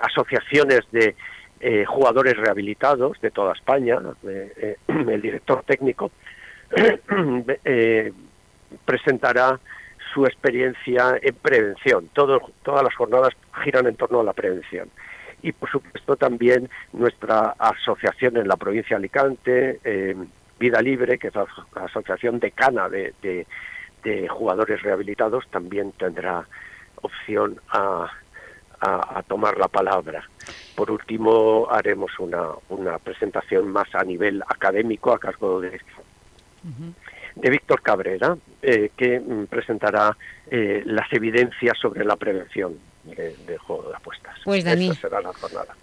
asociaciones de eh, jugadores rehabilitados de toda España, eh, el director técnico, presentará su experiencia en prevención. todas las jornadas giran en torno a la prevención. Y, por supuesto, también nuestra asociación en la provincia de Alicante, Vida Libre, que es la asociación decana de, de, jugadores rehabilitados, también tendrá opción a, tomar la palabra. Por último, haremos una, presentación más a nivel académico a cargo de, de Víctor Cabrera, eh, que mm, presentará eh, las evidencias sobre la prevención de, juego de apuestas. Pues Dani, será la jornada.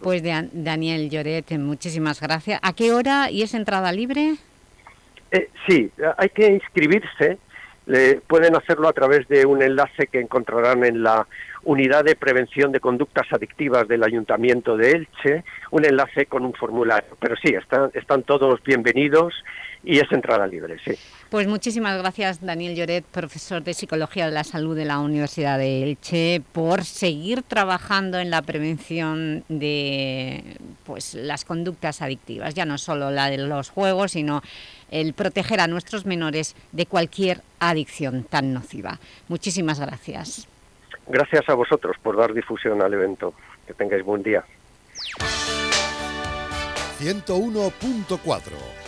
Pues de, Daniel Lloret, muchísimas gracias. ¿A qué hora y es entrada libre? Eh, sí, hay que inscribirse. pueden hacerlo a través de un enlace que encontrarán en la Unidad de Prevención de Conductas Adictivas del Ayuntamiento de Elche, un enlace con un formulario. Pero sí, están, están todos bienvenidos y es entrada libre, sí. Pues muchísimas gracias Daniel Lloret, profesor de Psicología de la Salud de la Universidad de Elche, por seguir trabajando en la prevención de pues, las conductas adictivas, ya no solo la de los juegos, sino el proteger a nuestros menores de cualquier adicción tan nociva. Muchísimas gracias. Gracias a vosotros por dar difusión al evento. Que tengáis buen día. 101.4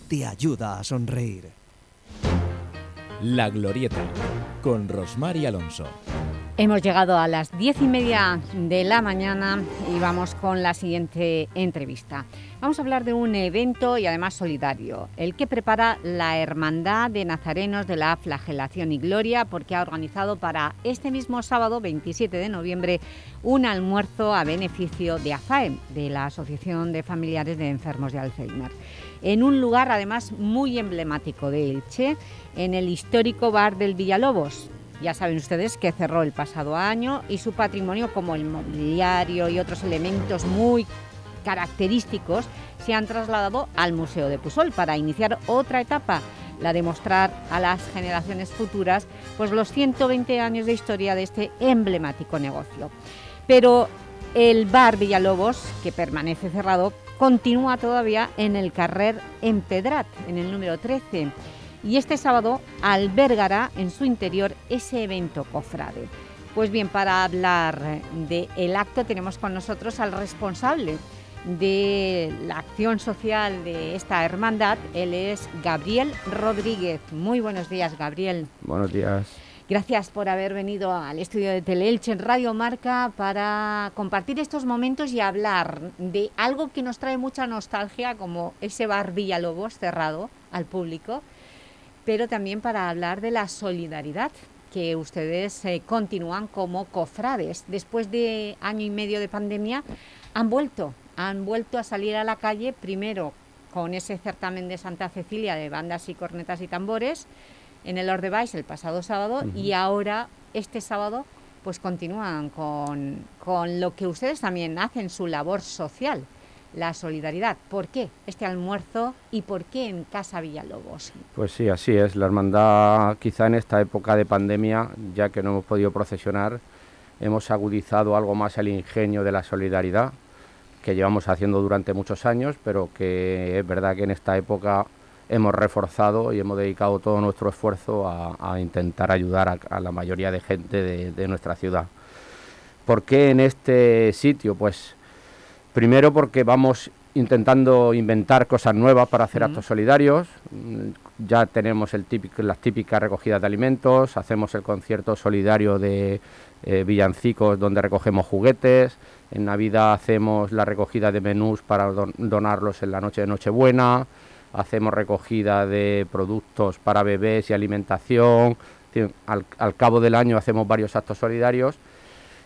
te ayuda a sonreír. La Glorieta, con Rosmar y Alonso. Hemos llegado a las diez y media de la mañana y vamos con la siguiente entrevista. Vamos a hablar de un evento y además solidario, el que prepara la Hermandad de Nazarenos de la Flagelación y Gloria, porque ha organizado para este mismo sábado, 27 de noviembre, un almuerzo a beneficio de AFAEM, de la Asociación de Familiares de Enfermos de Alzheimer en un lugar además muy emblemático de Elche, en el histórico bar del Villalobos. Ya saben ustedes que cerró el pasado año y su patrimonio como el mobiliario y otros elementos muy característicos se han trasladado al Museo de Pusol para iniciar otra etapa, la de mostrar a las generaciones futuras pues, los 120 años de historia de este emblemático negocio. Pero el bar Villalobos, que permanece cerrado, continúa todavía en el Carrer Empedrat, en el número 13, y este sábado albergará en su interior ese evento cofrade. Pues bien, para hablar del acto tenemos con nosotros al responsable de la acción social de esta hermandad, él es Gabriel Rodríguez. Muy buenos días, Gabriel. Buenos días. Gracias por haber venido al estudio de Teleelche en Radio Marca para compartir estos momentos y hablar de algo que nos trae mucha nostalgia como ese bar Villalobos cerrado al público, pero también para hablar de la solidaridad que ustedes eh, continúan como cofrades. Después de año y medio de pandemia han vuelto, han vuelto a salir a la calle primero con ese certamen de Santa Cecilia de bandas y cornetas y tambores, en el Ordebais el pasado sábado y ahora, este sábado, pues continúan con, con, lo que ustedes también hacen, su labor social, la solidaridad. ¿Por qué este almuerzo y por qué en Casa Villalobos? Pues sí, así es. La hermandad, quizá en esta época de pandemia, ya que no hemos podido procesionar, hemos agudizado algo más el ingenio de la solidaridad, que llevamos haciendo durante muchos años, pero que es verdad que en esta época hemos reforzado y hemos dedicado todo nuestro esfuerzo a, intentar ayudar a, la mayoría de gente de, nuestra ciudad. ¿Por qué en este sitio? Pues primero porque vamos intentando inventar cosas nuevas para hacer actos solidarios. Ya tenemos el típico, las típicas recogidas de alimentos, hacemos el concierto solidario de eh, villancicos donde recogemos juguetes, en Navidad hacemos la recogida de menús para donarlos en la noche de Nochebuena, hacemos recogida de productos para bebés y alimentación, al, cabo del año hacemos varios actos solidarios.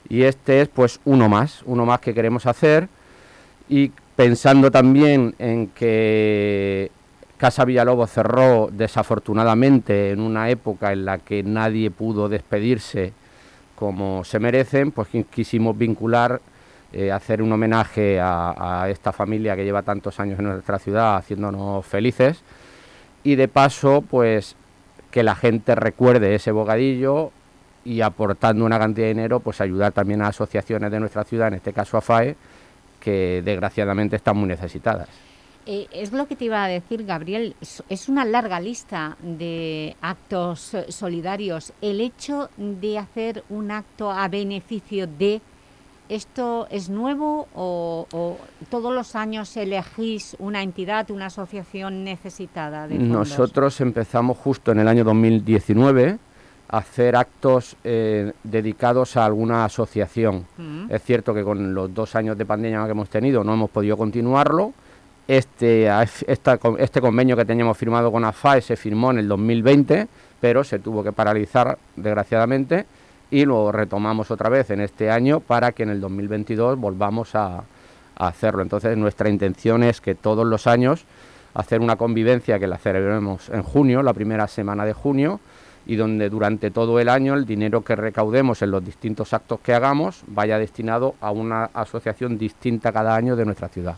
Y este es pues uno más, uno más que queremos hacer. Y pensando también en que Casa Villalobos cerró desafortunadamente en una época en la que nadie pudo despedirse como se merecen, pues quisimos vincular eh, hacer un homenaje a, esta familia que lleva tantos años en nuestra ciudad haciéndonos felices y de paso pues que la gente recuerde ese bogadillo y aportando una cantidad de dinero pues ayudar también a asociaciones de nuestra ciudad, en este caso a FAE, que desgraciadamente están muy necesitadas. Eh, es lo que te iba a decir, Gabriel, es una larga lista de actos solidarios. El hecho de hacer un acto a beneficio de ¿Esto es nuevo o, todos los años elegís una entidad, una asociación necesitada de fondos? Nosotros empezamos justo en el año 2019 a hacer actos eh, dedicados a alguna asociación. Mm. Es cierto que con los dos años de pandemia que hemos tenido no hemos podido continuarlo. Este, este convenio que teníamos firmado con AFAE se firmó en el 2020, pero se tuvo que paralizar desgraciadamente y luego retomamos otra vez en este año para que en el 2022 volvamos a, hacerlo. Entonces nuestra intención es que todos los años hacer una convivencia que la celebremos en junio, la primera semana de junio, y donde durante todo el año el dinero que recaudemos en los distintos actos que hagamos vaya destinado a una asociación distinta cada año de nuestra ciudad.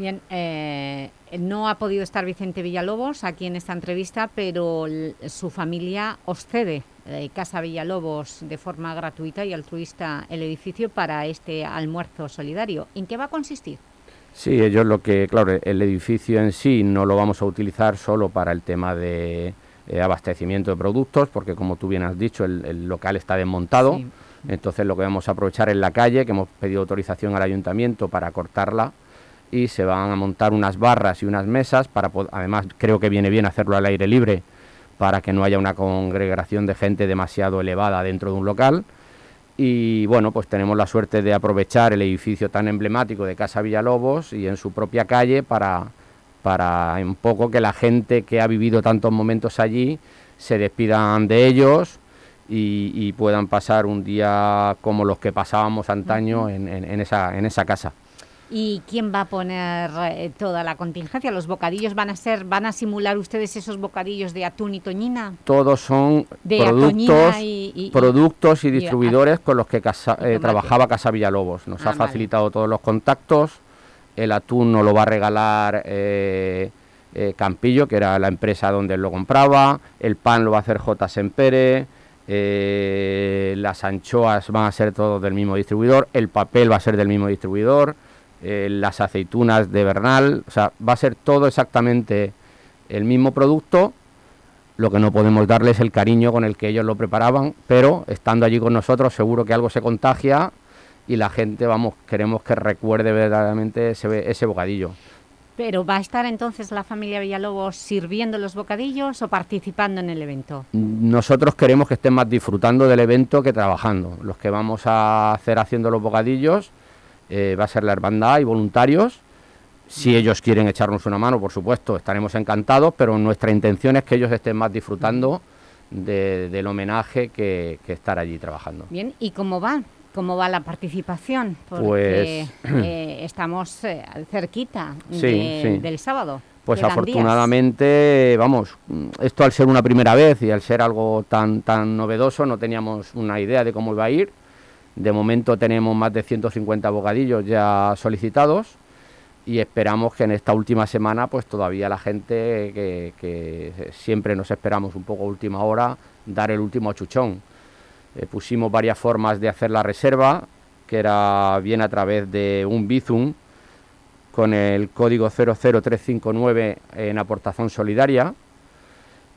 Bien, eh, no ha podido estar Vicente Villalobos aquí en esta entrevista, pero su familia os cede eh, Casa Villalobos de forma gratuita y altruista el edificio para este almuerzo solidario. ¿En qué va a consistir? Sí, ellos lo que, claro, el edificio en sí no lo vamos a utilizar solo para el tema de eh, abastecimiento de productos, porque como tú bien has dicho, el, local está desmontado, entonces lo que vamos a aprovechar es la calle, que hemos pedido autorización al ayuntamiento para cortarla, y se van a montar unas barras y unas mesas, para además creo que viene bien hacerlo al aire libre, para que no haya una congregación de gente demasiado elevada dentro de un local, y bueno, pues tenemos la suerte de aprovechar el edificio tan emblemático de Casa Villalobos y en su propia calle para, para un poco que la gente que ha vivido tantos momentos allí se despidan de ellos y, puedan pasar un día como los que pasábamos antaño en, en, esa, en esa casa. ¿Y quién va a poner eh, toda la contingencia? ¿Los bocadillos van a ser, van a simular ustedes esos bocadillos de atún y toñina? Todos son productos, y, productos y distribuidores con los que eh, trabajaba Casa Villalobos. Nos ah, ha facilitado todos los contactos. El atún nos lo va a regalar eh, Campillo, que era la empresa donde él lo compraba. El pan lo va a hacer J. Sempere. las anchoas van a ser todos del mismo distribuidor. El papel va a ser del mismo distribuidor. Eh, las aceitunas de Bernal, o sea, va a ser todo exactamente el mismo producto, lo que no podemos darles el cariño con el que ellos lo preparaban, pero estando allí con nosotros seguro que algo se contagia y la gente, vamos, queremos que recuerde verdaderamente ese, ese bocadillo. ¿Pero va a estar entonces la familia Villalobos sirviendo los bocadillos o participando en el evento? Nosotros queremos que estén más disfrutando del evento que trabajando. Los que vamos a hacer haciendo los bocadillos eh, va a ser la hermandad y voluntarios. Si ellos quieren echarnos una mano, por supuesto, estaremos encantados, pero nuestra intención es que ellos estén más disfrutando del homenaje que, estar allí trabajando. Bien, ¿y cómo va? ¿Cómo va la participación? Porque pues... Eh, estamos eh, cerquita del sábado. Pues afortunadamente, vamos, esto al ser una primera vez y al ser algo tan, tan novedoso, no teníamos una idea de cómo iba a ir de momento tenemos más de 150 bocadillos ya solicitados y esperamos que en esta última semana pues todavía la gente que, siempre nos esperamos un poco a última hora dar el último chuchón. Eh, pusimos varias formas de hacer la reserva, que era bien a través de un Bizum con el código 00359 en aportación solidaria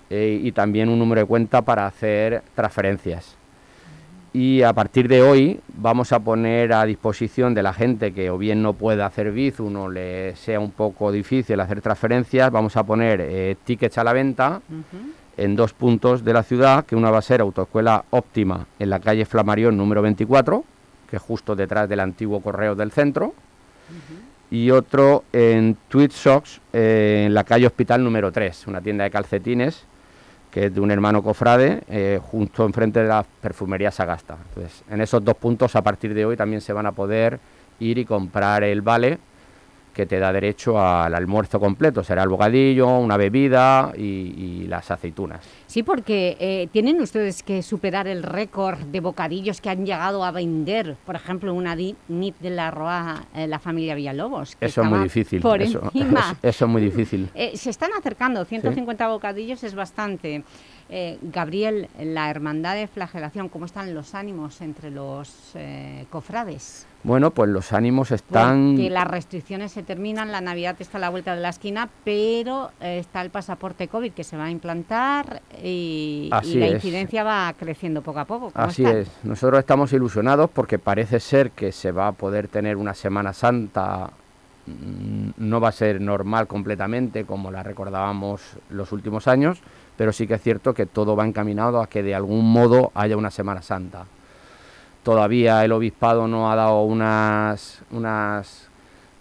eh, y también un número de cuenta para hacer transferencias y a partir de hoy vamos a poner a disposición de la gente que o bien no pueda hacer Bizum o le sea un poco difícil hacer transferencias, vamos a poner eh, tickets a la venta en dos puntos de la ciudad, que una va a ser Autoescuela Óptima en la calle Flamarión número 24, que es justo detrás del antiguo correo del centro, y otro en Tweet Socks eh, en la calle Hospital número 3, una tienda de calcetines que es de un hermano cofrade, eh, justo enfrente de la perfumería Sagasta. Entonces, en esos dos puntos, a partir de hoy, también se van a poder ir y comprar el vale que te da derecho al almuerzo completo. Será el bocadillo, una bebida y, las aceitunas. Sí, porque eh, tienen ustedes que superar el récord de bocadillos que han llegado a vender, por ejemplo, una NIT de la Roa, eh, la familia Villalobos. eso es muy difícil. Por eso, encima. Eso, es muy difícil. Eh, se están acercando, 150 bocadillos es bastante. Gabriel, la hermandad de flagelación, ¿cómo están los ánimos entre los cofrades? Bueno, pues los ánimos están... Que las restricciones se terminan, la Navidad está a la vuelta de la esquina, pero eh, está el pasaporte COVID que se va a implantar y, la incidencia va creciendo poco a poco. Así es. Nosotros estamos ilusionados porque parece ser que se va a poder tener una Semana Santa mm, no va a ser normal completamente como la recordábamos los últimos años, pero sí que es cierto que todo va encaminado a que de algún modo haya una Semana Santa. Todavía el obispado no ha dado unas, unas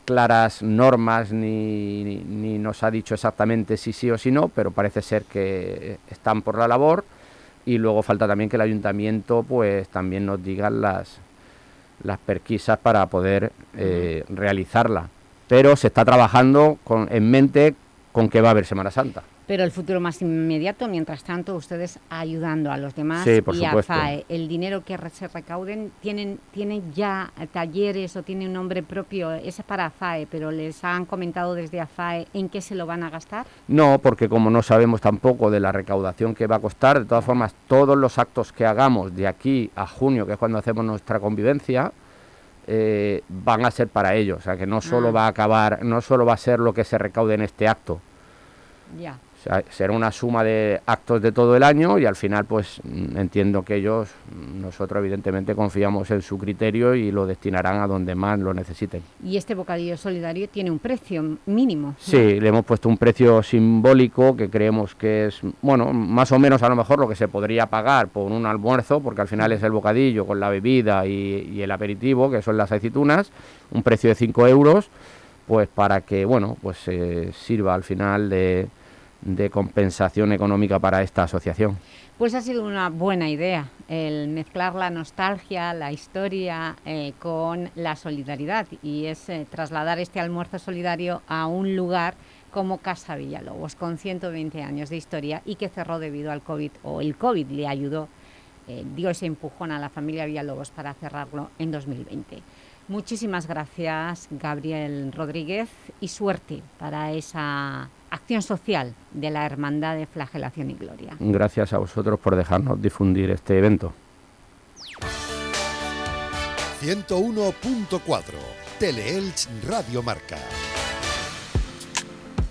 claras normas ni, ni, nos ha dicho exactamente si sí o si no, pero parece ser que están por la labor y luego falta también que el ayuntamiento pues también nos diga las, las perquisas para poder eh, realizarla. Pero se está trabajando con, en mente con que va a haber Semana Santa. Pero el futuro más inmediato, mientras tanto, ustedes ayudando a los demás Sí, por y supuesto. a FAE. ¿El dinero que se recauden tienen, tienen ya talleres o tiene un nombre propio? Es para FAE, pero ¿les han comentado desde AFAE en qué se lo van a gastar? No, porque como no sabemos tampoco de la recaudación que va a costar, de todas formas, todos los actos que hagamos de aquí a junio, que es cuando hacemos nuestra convivencia, eh, van a ser para ellos. O sea, que no solo Ah. va a acabar, no solo va a ser lo que se recaude en este acto. Ya. Será una suma de actos de todo el año y al final, pues mm, entiendo que ellos, mm, nosotros evidentemente confiamos en su criterio y lo destinarán a donde más lo necesiten. Y este bocadillo solidario tiene un precio mínimo. Sí, le hemos puesto un precio simbólico que creemos que es, bueno, más o menos a lo mejor lo que se podría pagar por un almuerzo, porque al final es el bocadillo con la bebida y, y el aperitivo, que son las aceitunas, un precio de 5 euros, pues para que, bueno, pues eh, sirva al final de, de compensación económica para esta asociación. Pues ha sido una buena idea el mezclar la nostalgia, la historia eh, con la solidaridad y es eh, trasladar este almuerzo solidario a un lugar como Casa Villalobos, con 120 años de historia y que cerró debido al COVID, o el COVID le ayudó, eh, dio ese empujón a la familia Villalobos para cerrarlo en 2020. Muchísimas gracias, Gabriel Rodríguez, y suerte para esa acción social de la Hermandad de Flagelación y Gloria. Gracias a vosotros por dejarnos difundir este evento. 101.4 Teleelch Radio Marca.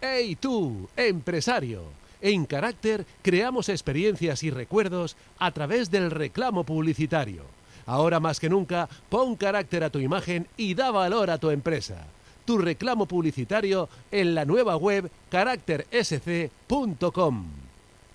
¡Hey tú, empresario! En Carácter creamos experiencias y recuerdos a través del reclamo publicitario. Ahora más que nunca, pon carácter a tu imagen y da valor a tu empresa. Tu reclamo publicitario en la nueva web caráctersc.com.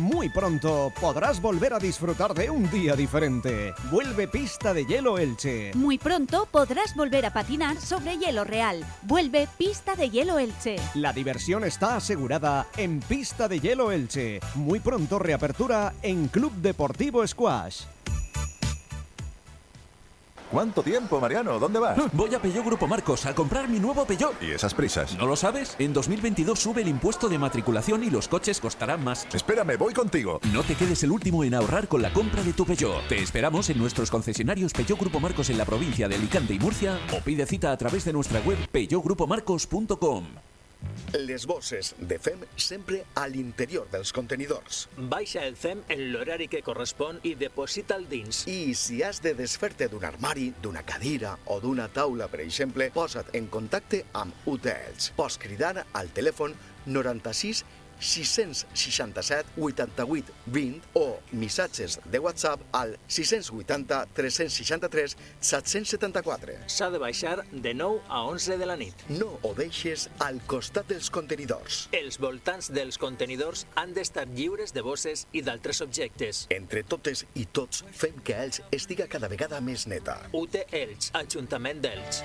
Muy pronto podrás volver a disfrutar de un día diferente. Vuelve Pista de Hielo Elche. Muy pronto podrás volver a patinar sobre hielo real. Vuelve Pista de Hielo Elche. La diversión está asegurada en Pista de Hielo Elche. Muy pronto reapertura en Club Deportivo Squash. ¿Cuánto tiempo, Mariano? ¿Dónde vas? Voy a Peugeot Grupo Marcos a comprar mi nuevo Peugeot. ¿Y esas prisas? ¿No lo sabes? En 2022 sube el impuesto de matriculación y los coches costarán más. Espérame, voy contigo. No te quedes el último en ahorrar con la compra de tu Peugeot. Te esperamos en nuestros concesionarios Peugeot Grupo Marcos en la provincia de Alicante y Murcia o pide cita a través de nuestra web peugeotgrupomarcos.com. Les bosses de FEM sempre a l'interior dels contenidors. Baixa el FEM en l'horari que correspon i deposita'l dins. I si has de desfer-te d'un armari, d'una cadira o d'una taula, per exemple, posa't en contacte amb UTELs. Pots cridar al telèfon 96 667 88 20 o missatges de WhatsApp al 680 363 774. S'ha de baixar de 9 a 11 de la nit. No ho deixes al costat dels contenidors. Els voltants dels contenidors han d'estar lliures de bosses i d'altres objectes. Entre totes i tots fem que Elx estiga cada vegada més neta. UT Elx, Ajuntament d'Elx.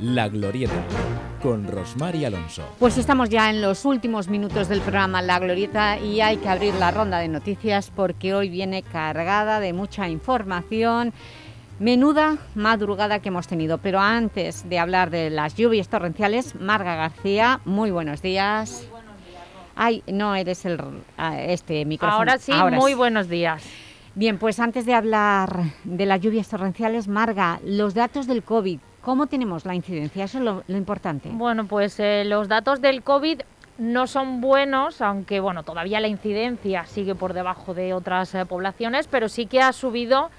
La Glorieta, con Rosmar y Alonso. Pues estamos ya en los últimos minutos del programa La Glorieta y hay que abrir la ronda de noticias porque hoy viene cargada de mucha información. Menuda madrugada que hemos tenido, pero antes de hablar de las lluvias torrenciales, Marga García, muy buenos días. Muy buenos días, Ay, no eres el, ah, este micrófono. Ahora sí, muy buenos días. Bien, pues antes de hablar de las lluvias torrenciales, Marga, los datos del COVID, ¿Cómo tenemos la incidencia? Eso es lo, importante. Bueno, pues eh, los datos del COVID no son buenos, aunque bueno, todavía la incidencia sigue por debajo de otras eh, poblaciones, pero sí que ha subido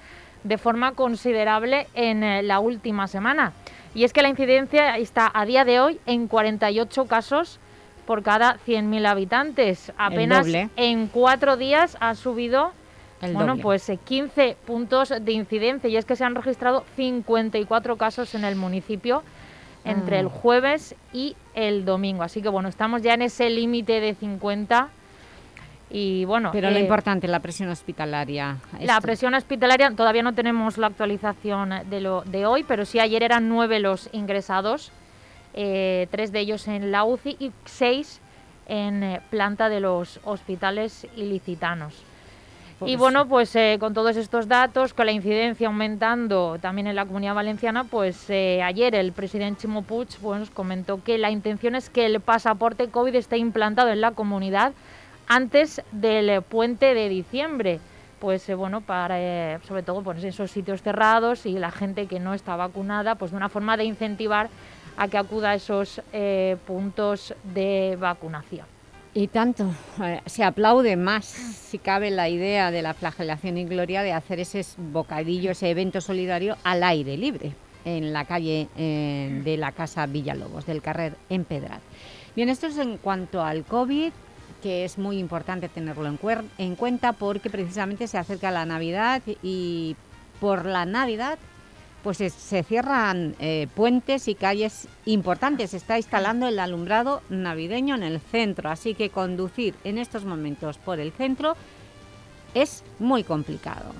de forma considerable en eh, la última semana. Y es que la incidencia está a día de hoy en 48 casos por cada 100.000 habitantes. Apenas en cuatro días ha subido bueno, pues 15 eh, puntos de incidencia y es que se han registrado 54 casos en el municipio entre el mm. jueves y el domingo. Así que bueno, estamos ya en ese límite de 50 y bueno... Pero lo eh, importante, la presión hospitalaria. La presión hospitalaria, todavía no tenemos la actualización de, lo, de hoy, pero sí ayer eran nueve los ingresados, eh, tres de ellos en la UCI y seis en planta de los hospitales ilicitanos. Y bueno, pues eh, con todos estos datos, con la incidencia aumentando también en la Comunidad Valenciana, pues eh, ayer el presidente Chimo Puig pues, comentó que la intención es que el pasaporte COVID esté implantado en la comunidad antes del puente de diciembre. Pues eh, bueno, para sobre todo pues, esos sitios cerrados y la gente que no está vacunada, pues de una forma de incentivar a que acuda a esos puntos de vacunación. Y tanto, eh, se aplaude más, si cabe, la idea de la flagelación y gloria de hacer ese bocadillo, ese evento solidario al aire libre, en la calle eh, de la Casa Villalobos, del carrer Empedrat. Bien, esto es en cuanto al COVID, que es muy importante tenerlo en, en cuenta porque precisamente se acerca la Navidad y por la Navidad pues se, cierran eh, puentes y calles importantes. Se está instalando el alumbrado navideño en el centro, así que conducir en estos momentos por el centro es muy complicado.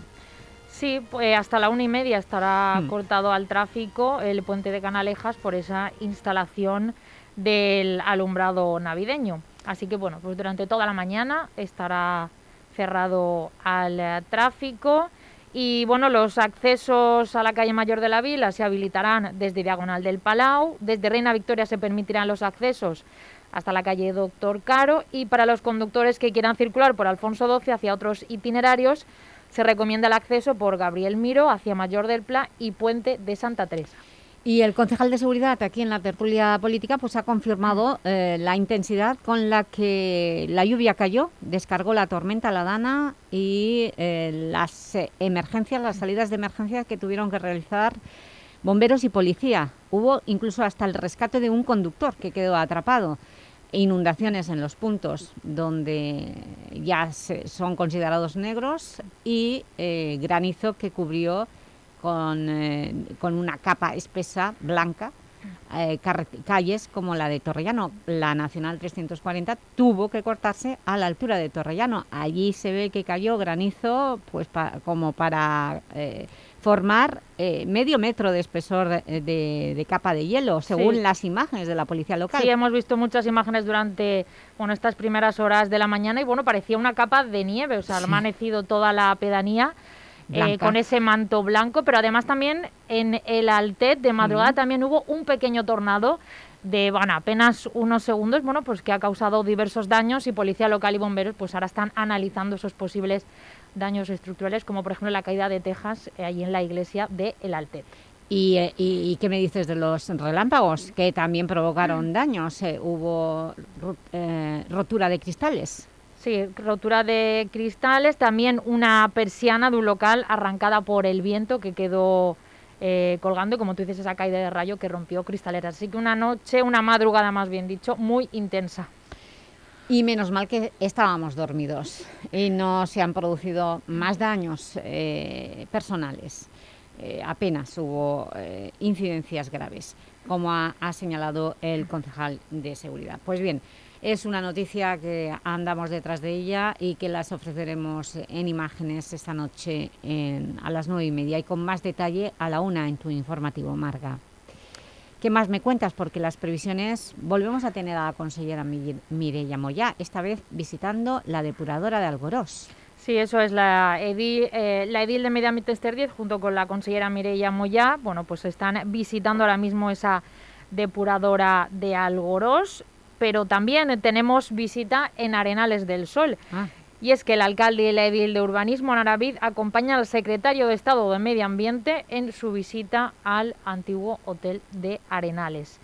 Sí, pues hasta la una y media estará mm. cortado al tráfico el puente de Canalejas por esa instalación del alumbrado navideño. Así que bueno, pues durante toda la mañana estará cerrado al tráfico y bueno, los accesos a la calle Mayor de la Vila se habilitarán desde Diagonal del Palau, desde Reina Victoria se permitirán los accesos hasta la calle Doctor Caro y para los conductores que quieran circular por Alfonso XII hacia otros itinerarios se recomienda el acceso por Gabriel Miro hacia Mayor del Pla y Puente de Santa Teresa. Y el concejal de Seguridad aquí en la tertulia política pues ha confirmado eh, la intensidad con la que la lluvia cayó, descargó la tormenta La Dana y eh, las emergencias, las salidas de emergencia que tuvieron que realizar bomberos y policía. Hubo incluso hasta el rescate de un conductor que quedó atrapado. Inundaciones en los puntos donde ya son considerados negros y eh, granizo que cubrió con, eh, con una capa espesa blanca eh, calles como la de Torrellano. La Nacional 340 tuvo que cortarse a la altura de Torrellano. Allí se ve que cayó granizo pues como para eh, formar medio metro de espesor de, capa de hielo, según las imágenes de la policía local. Sí, hemos visto muchas imágenes durante bueno, estas primeras horas de la mañana y bueno, parecía una capa de nieve, o sea, ha amanecido toda la pedanía eh, con ese manto blanco, pero además también en el Altet de madrugada también hubo un pequeño tornado de bueno, apenas unos segundos, bueno, pues que ha causado diversos daños y policía local y bomberos pues ahora están analizando esos posibles daños estructurales, como por ejemplo la caída de tejas eh, allí en la iglesia de El Altet. Eh, ¿Y, qué me dices de los relámpagos que también provocaron daños? hubo rotura de cristales. Sí, rotura de cristales, también una persiana de un local arrancada por el viento que quedó eh, colgando y como tú dices esa caída de rayo que rompió cristaleras. Así que una noche, una madrugada más bien dicho, muy intensa. Y menos mal que estábamos dormidos y no se han producido más daños eh, personales. Eh, apenas hubo incidencias graves, como ha señalado el concejal de Seguridad. Pues bien, es una noticia que andamos detrás de ella y que las ofreceremos en imágenes esta noche a las nueve y media y con más detalle a la una en tu informativo, Marga. ¿Qué más me cuentas? Porque las previsiones, volvemos a tener a la consellera Mireia Moyá, esta vez visitando la depuradora de Algorós. Sí, eso es la edil, eh, la edil de Medio Ambiente Ester 10 junto con la consellera Mireia Moyá, bueno, pues están visitando ahora mismo esa depuradora de Algorós, pero también tenemos visita en Arenales del Sol. Ah. Y es que el alcalde y la edil de urbanismo, Naravid, acompaña al secretario de Estado de Medio Ambiente en su visita al antiguo hotel de Arenales.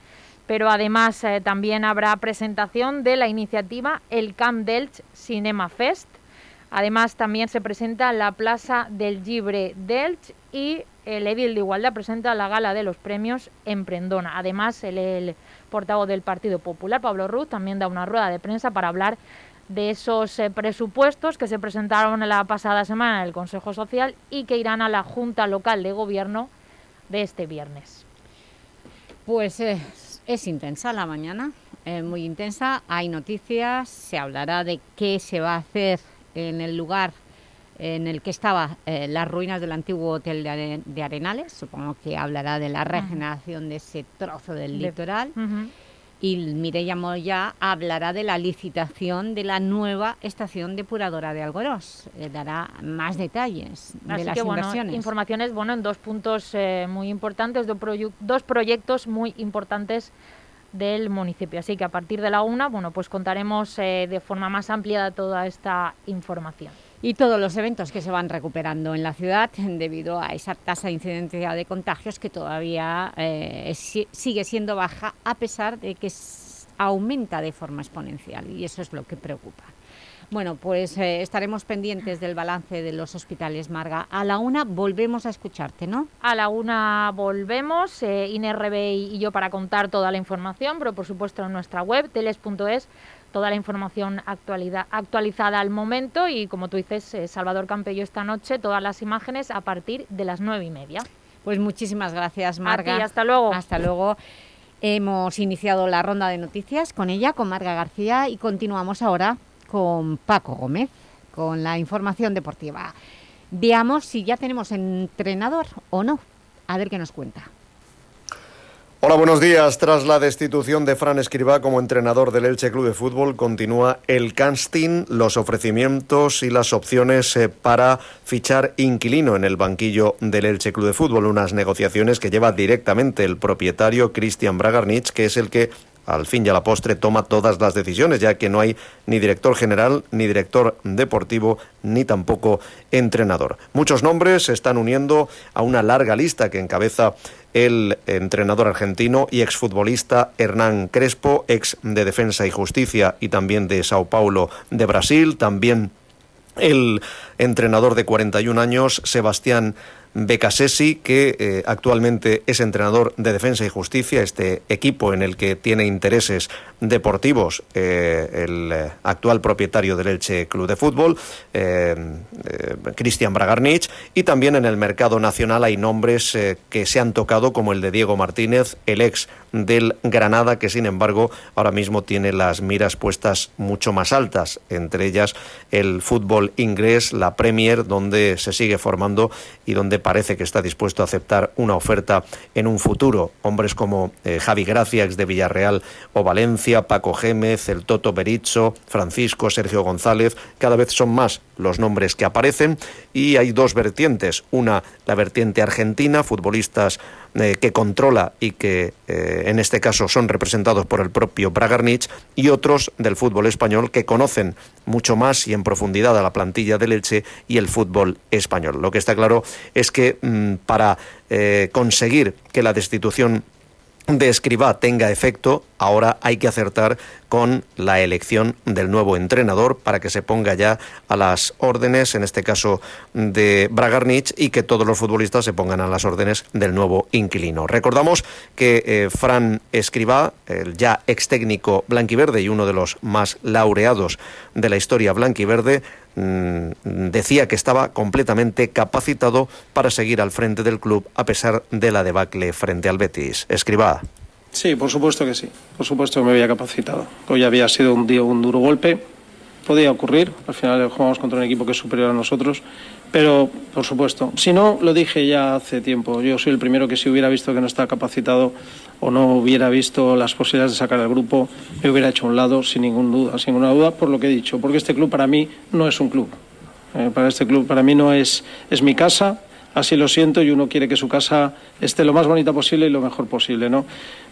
Pero además eh, también habrá presentación de la iniciativa El Camp Delch Cinema Fest, Además, también se presenta la Plaza del Libre Delch y el Edil de Igualdad presenta la gala de los premios Emprendona. Además, el, portavoz del Partido Popular, Pablo Ruz, también da una rueda de prensa para hablar de esos eh, presupuestos que se presentaron la pasada semana en el Consejo Social y que irán a la Junta Local de Gobierno de este viernes. Pues es, intensa la mañana, muy intensa. Hay noticias, se hablará de qué se va a hacer en el lugar en el que estaba eh, las ruinas del antiguo hotel de, Arenales, supongo que hablará de la regeneración de ese trozo del litoral, y Mireia Moya hablará de la licitación de la nueva estación depuradora de Algorós, eh, dará más detalles de las inversiones. informaciones bueno, en dos puntos eh, muy importantes, dos proyectos muy importantes del municipio. Así que a partir de la una, bueno, pues contaremos eh, de forma más amplia toda esta información. Y todos los eventos que se van recuperando en la ciudad debido a esa tasa de incidencia de contagios que todavía eh, sigue siendo baja a pesar de que aumenta de forma exponencial y eso es lo que preocupa. Bueno, pues eh, estaremos pendientes del balance de los hospitales, Marga. A la una volvemos a escucharte, ¿no? A la una volvemos, eh, Rebey y yo para contar toda la información, pero por supuesto en nuestra web, teles.es, toda la información actualizada al momento y como tú dices, eh, Salvador Campello esta noche, todas las imágenes a partir de las nueve y media. Pues muchísimas gracias, Marga. Y hasta luego. Hasta luego. Hemos iniciado la ronda de noticias con ella, con Marga García, y continuamos ahora con Paco Gómez, con la información deportiva. Veamos si ya tenemos entrenador o no. A ver qué nos cuenta. Hola, buenos días. Tras la destitución de Fran Escribá como entrenador del Elche Club de Fútbol, continúa el casting, los ofrecimientos y las opciones eh, para fichar inquilino en el banquillo del Elche Club de Fútbol. Unas negociaciones que lleva directamente el propietario Cristian Bragarnich, que es el que al fin y a la postre toma todas las decisiones, ya que no hay ni director general, ni director deportivo, ni tampoco entrenador. Muchos nombres se están uniendo a una larga lista que encabeza el entrenador argentino y exfutbolista Hernán Crespo, ex de Defensa y Justicia y también de Sao Paulo de Brasil, también el entrenador de 41 años, Sebastián Becasesi, que eh, actualmente es entrenador de Defensa y Justicia, este equipo en el que tiene intereses deportivos eh, el eh, actual propietario del Elche Club de Fútbol, Cristian Bragarnich, y también en el mercado nacional hay nombres que se han tocado, como el de Diego Martínez, el ex del Granada, que sin embargo ahora mismo tiene las miras puestas mucho más altas, entre ellas el fútbol inglés, la Premier, donde se sigue formando y donde parece que está dispuesto a aceptar una oferta en un futuro. Hombres como eh, Javi Gracia, ex de Villarreal o Valencia, Paco Gémez, el Toto Berizzo, Francisco, Sergio González, cada vez son más los nombres que aparecen y hay dos vertientes. Una, la vertiente argentina, futbolistas eh, que controla y que eh, en este caso son representados por el propio Bragarnich y otros del fútbol español que conocen mucho más y en profundidad a la plantilla del Elche y el fútbol español. Lo que está claro es que mm, para eh, conseguir que la destitución de Escribá tenga efecto, ahora hay que acertar con la elección del nuevo entrenador para que se ponga ya a las órdenes, en este caso de Bragarnich, y que todos los futbolistas se pongan a las órdenes del nuevo inquilino. Recordamos que eh, Fran Escribá, el ya ex técnico blanquiverde y uno de los más laureados de la historia blanquiverde, decía que estaba completamente capacitado para seguir al frente del club a pesar de la debacle frente al Betis. Escriba. Sí, por supuesto que sí. Por supuesto que me había capacitado. Hoy había sido un día un duro golpe podía ocurrir. Al final jugamos contra un equipo que es superior a nosotros. Pero, por supuesto, si no, lo dije ya hace tiempo. Yo soy el primero que si hubiera visto que no está capacitado o no hubiera visto las posibilidades de sacar al grupo, me hubiera hecho a un lado sin ninguna duda, sin ninguna duda por lo que he dicho. Porque este club para mí no es un club. Eh, para este club, para mí no es, es mi casa, así lo siento y uno quiere que su casa esté lo más bonita posible y lo mejor posible. ¿no?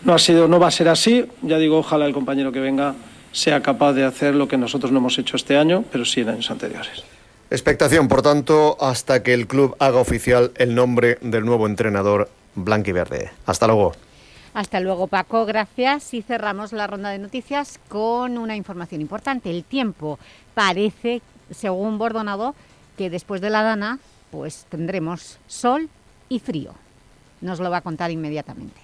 No, ha sido, no va a ser así, ya digo, ojalá el compañero que venga sea capaz de hacer lo que nosotros no hemos hecho este año, pero sí en años anteriores. Expectación, por tanto, hasta que el club haga oficial el nombre del nuevo entrenador blanquiverde. Hasta luego. Hasta luego, Paco. Gracias. Y cerramos la ronda de noticias con una información importante. El tiempo parece, según Bordonado, que después de la dana pues tendremos sol y frío. Nos lo va a contar inmediatamente.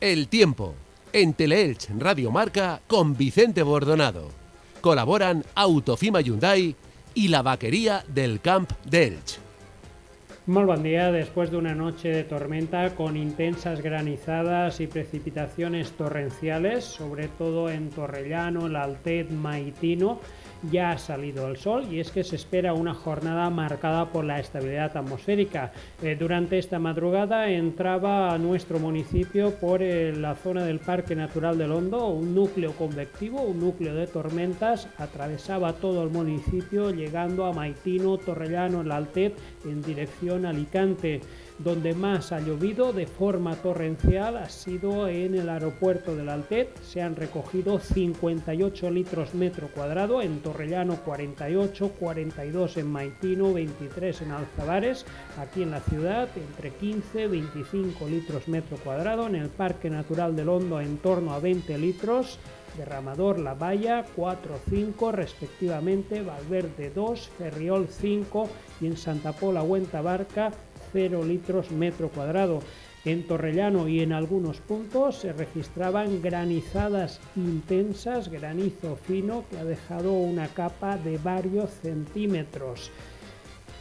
El tiempo en Teleelch Radio Marca con Vicente Bordonado. Colaboran Autofima Hyundai y la vaquería del Camp de Elch. Muy buen día. Después de una noche de tormenta con intensas granizadas y precipitaciones torrenciales, sobre todo en Torrellano, el Altet, Maitino, ya ha salido el sol y es que se espera una jornada marcada por la estabilidad atmosférica. Eh, durante esta madrugada entraba a nuestro municipio por eh, la zona del Parque Natural del Hondo un núcleo convectivo, un núcleo de tormentas, atravesaba todo el municipio llegando a Maitino, Torrellano, el Altet en dirección a Alicante. Donde más ha llovido de forma torrencial ha sido en el aeropuerto del Altet. Se han recogido 58 litros metro cuadrado, en Torrellano 48, 42 en Maitino, 23 en Alzabares. Aquí en la ciudad entre 15 25 litros metro cuadrado. En el Parque Natural del Hondo en torno a 20 litros. Derramador La Valla 4, 5 respectivamente, Valverde 2, Ferriol 5 y en Santa Pola Huenta Barca 0 litros metro cuadrado. En Torrellano y en algunos puntos se registraban granizadas intensas, granizo fino que ha dejado una capa de varios centímetros.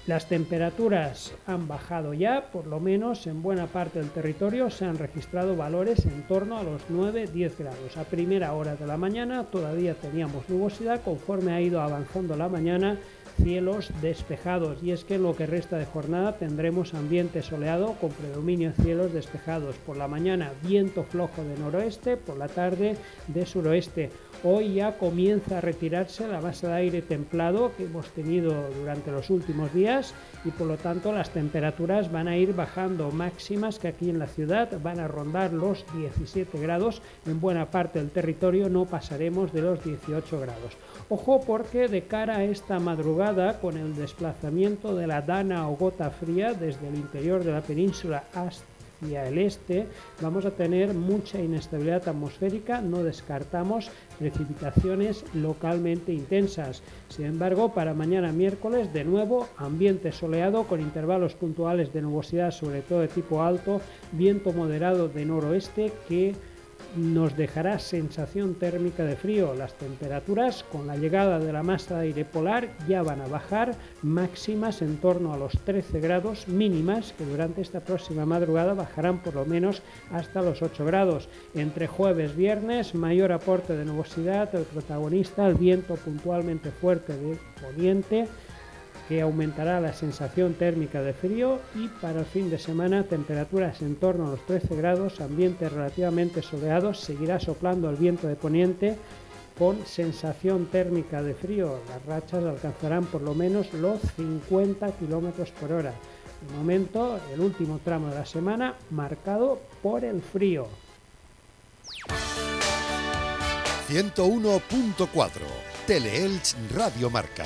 Las temperaturas han bajado ya, por lo menos en buena parte del territorio se han registrado valores en torno a los 9-10 grados. A primera hora de la mañana todavía teníamos nubosidad, conforme ha ido avanzando la mañana cielos despejados y es que en lo que resta de jornada tendremos ambiente soleado con predominio cielos despejados. Por la mañana viento flojo de noroeste, por la tarde de suroeste. Hoy ya comienza a retirarse la masa de aire templado que hemos tenido durante los últimos días y por lo tanto las temperaturas van a ir bajando máximas que aquí en la ciudad van a rondar los 17 grados. En buena parte del territorio no pasaremos de los 18 grados. Ojo porque de cara a esta madrugada, con el desplazamiento de la dana o gota fría desde el interior de la península hacia el este, vamos a tener mucha inestabilidad atmosférica, no descartamos precipitaciones localmente intensas. Sin embargo, para mañana miércoles, de nuevo, ambiente soleado con intervalos puntuales de nubosidad, sobre todo de tipo alto, viento moderado de noroeste que nos dejará sensación térmica de frío. Las temperaturas con la llegada de la masa de aire polar ya van a bajar máximas en torno a los 13 grados mínimas que durante esta próxima madrugada bajarán por lo menos hasta los 8 grados. Entre jueves y viernes mayor aporte de nubosidad, el protagonista el viento puntualmente fuerte de poniente que aumentará la sensación térmica de frío y para el fin de semana temperaturas en torno a los 13 grados, ambiente relativamente soleado, seguirá soplando el viento de poniente con sensación térmica de frío. Las rachas alcanzarán por lo menos los 50 km por hora. De momento, el último tramo de la semana marcado por el frío. 101.4 Teleelch Radio Marca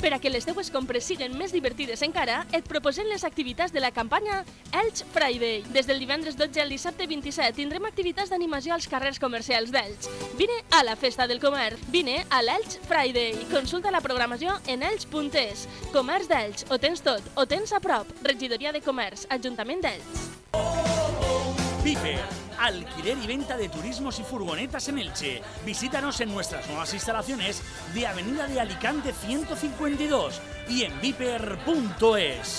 Per a que les teues compres siguen més divertides encara, et proposem les activitats de la campanya Elx Friday. Des del divendres 12 al dissabte 27 tindrem activitats d'animació als carrers comercials d'Elx. Vine a la Festa del Comerç. Vine a l'Elx Friday. Consulta la programació en elx.es. Comerç d'Elx. Ho tens tot. Ho tens a prop. Regidoria de Comerç. Ajuntament d'Elx. Piper, alquiler y venta de turismos y furgonetas en Elche. Visítanos en nuestras nuevas instalaciones de Avenida de Alicante 152 y en viper.es.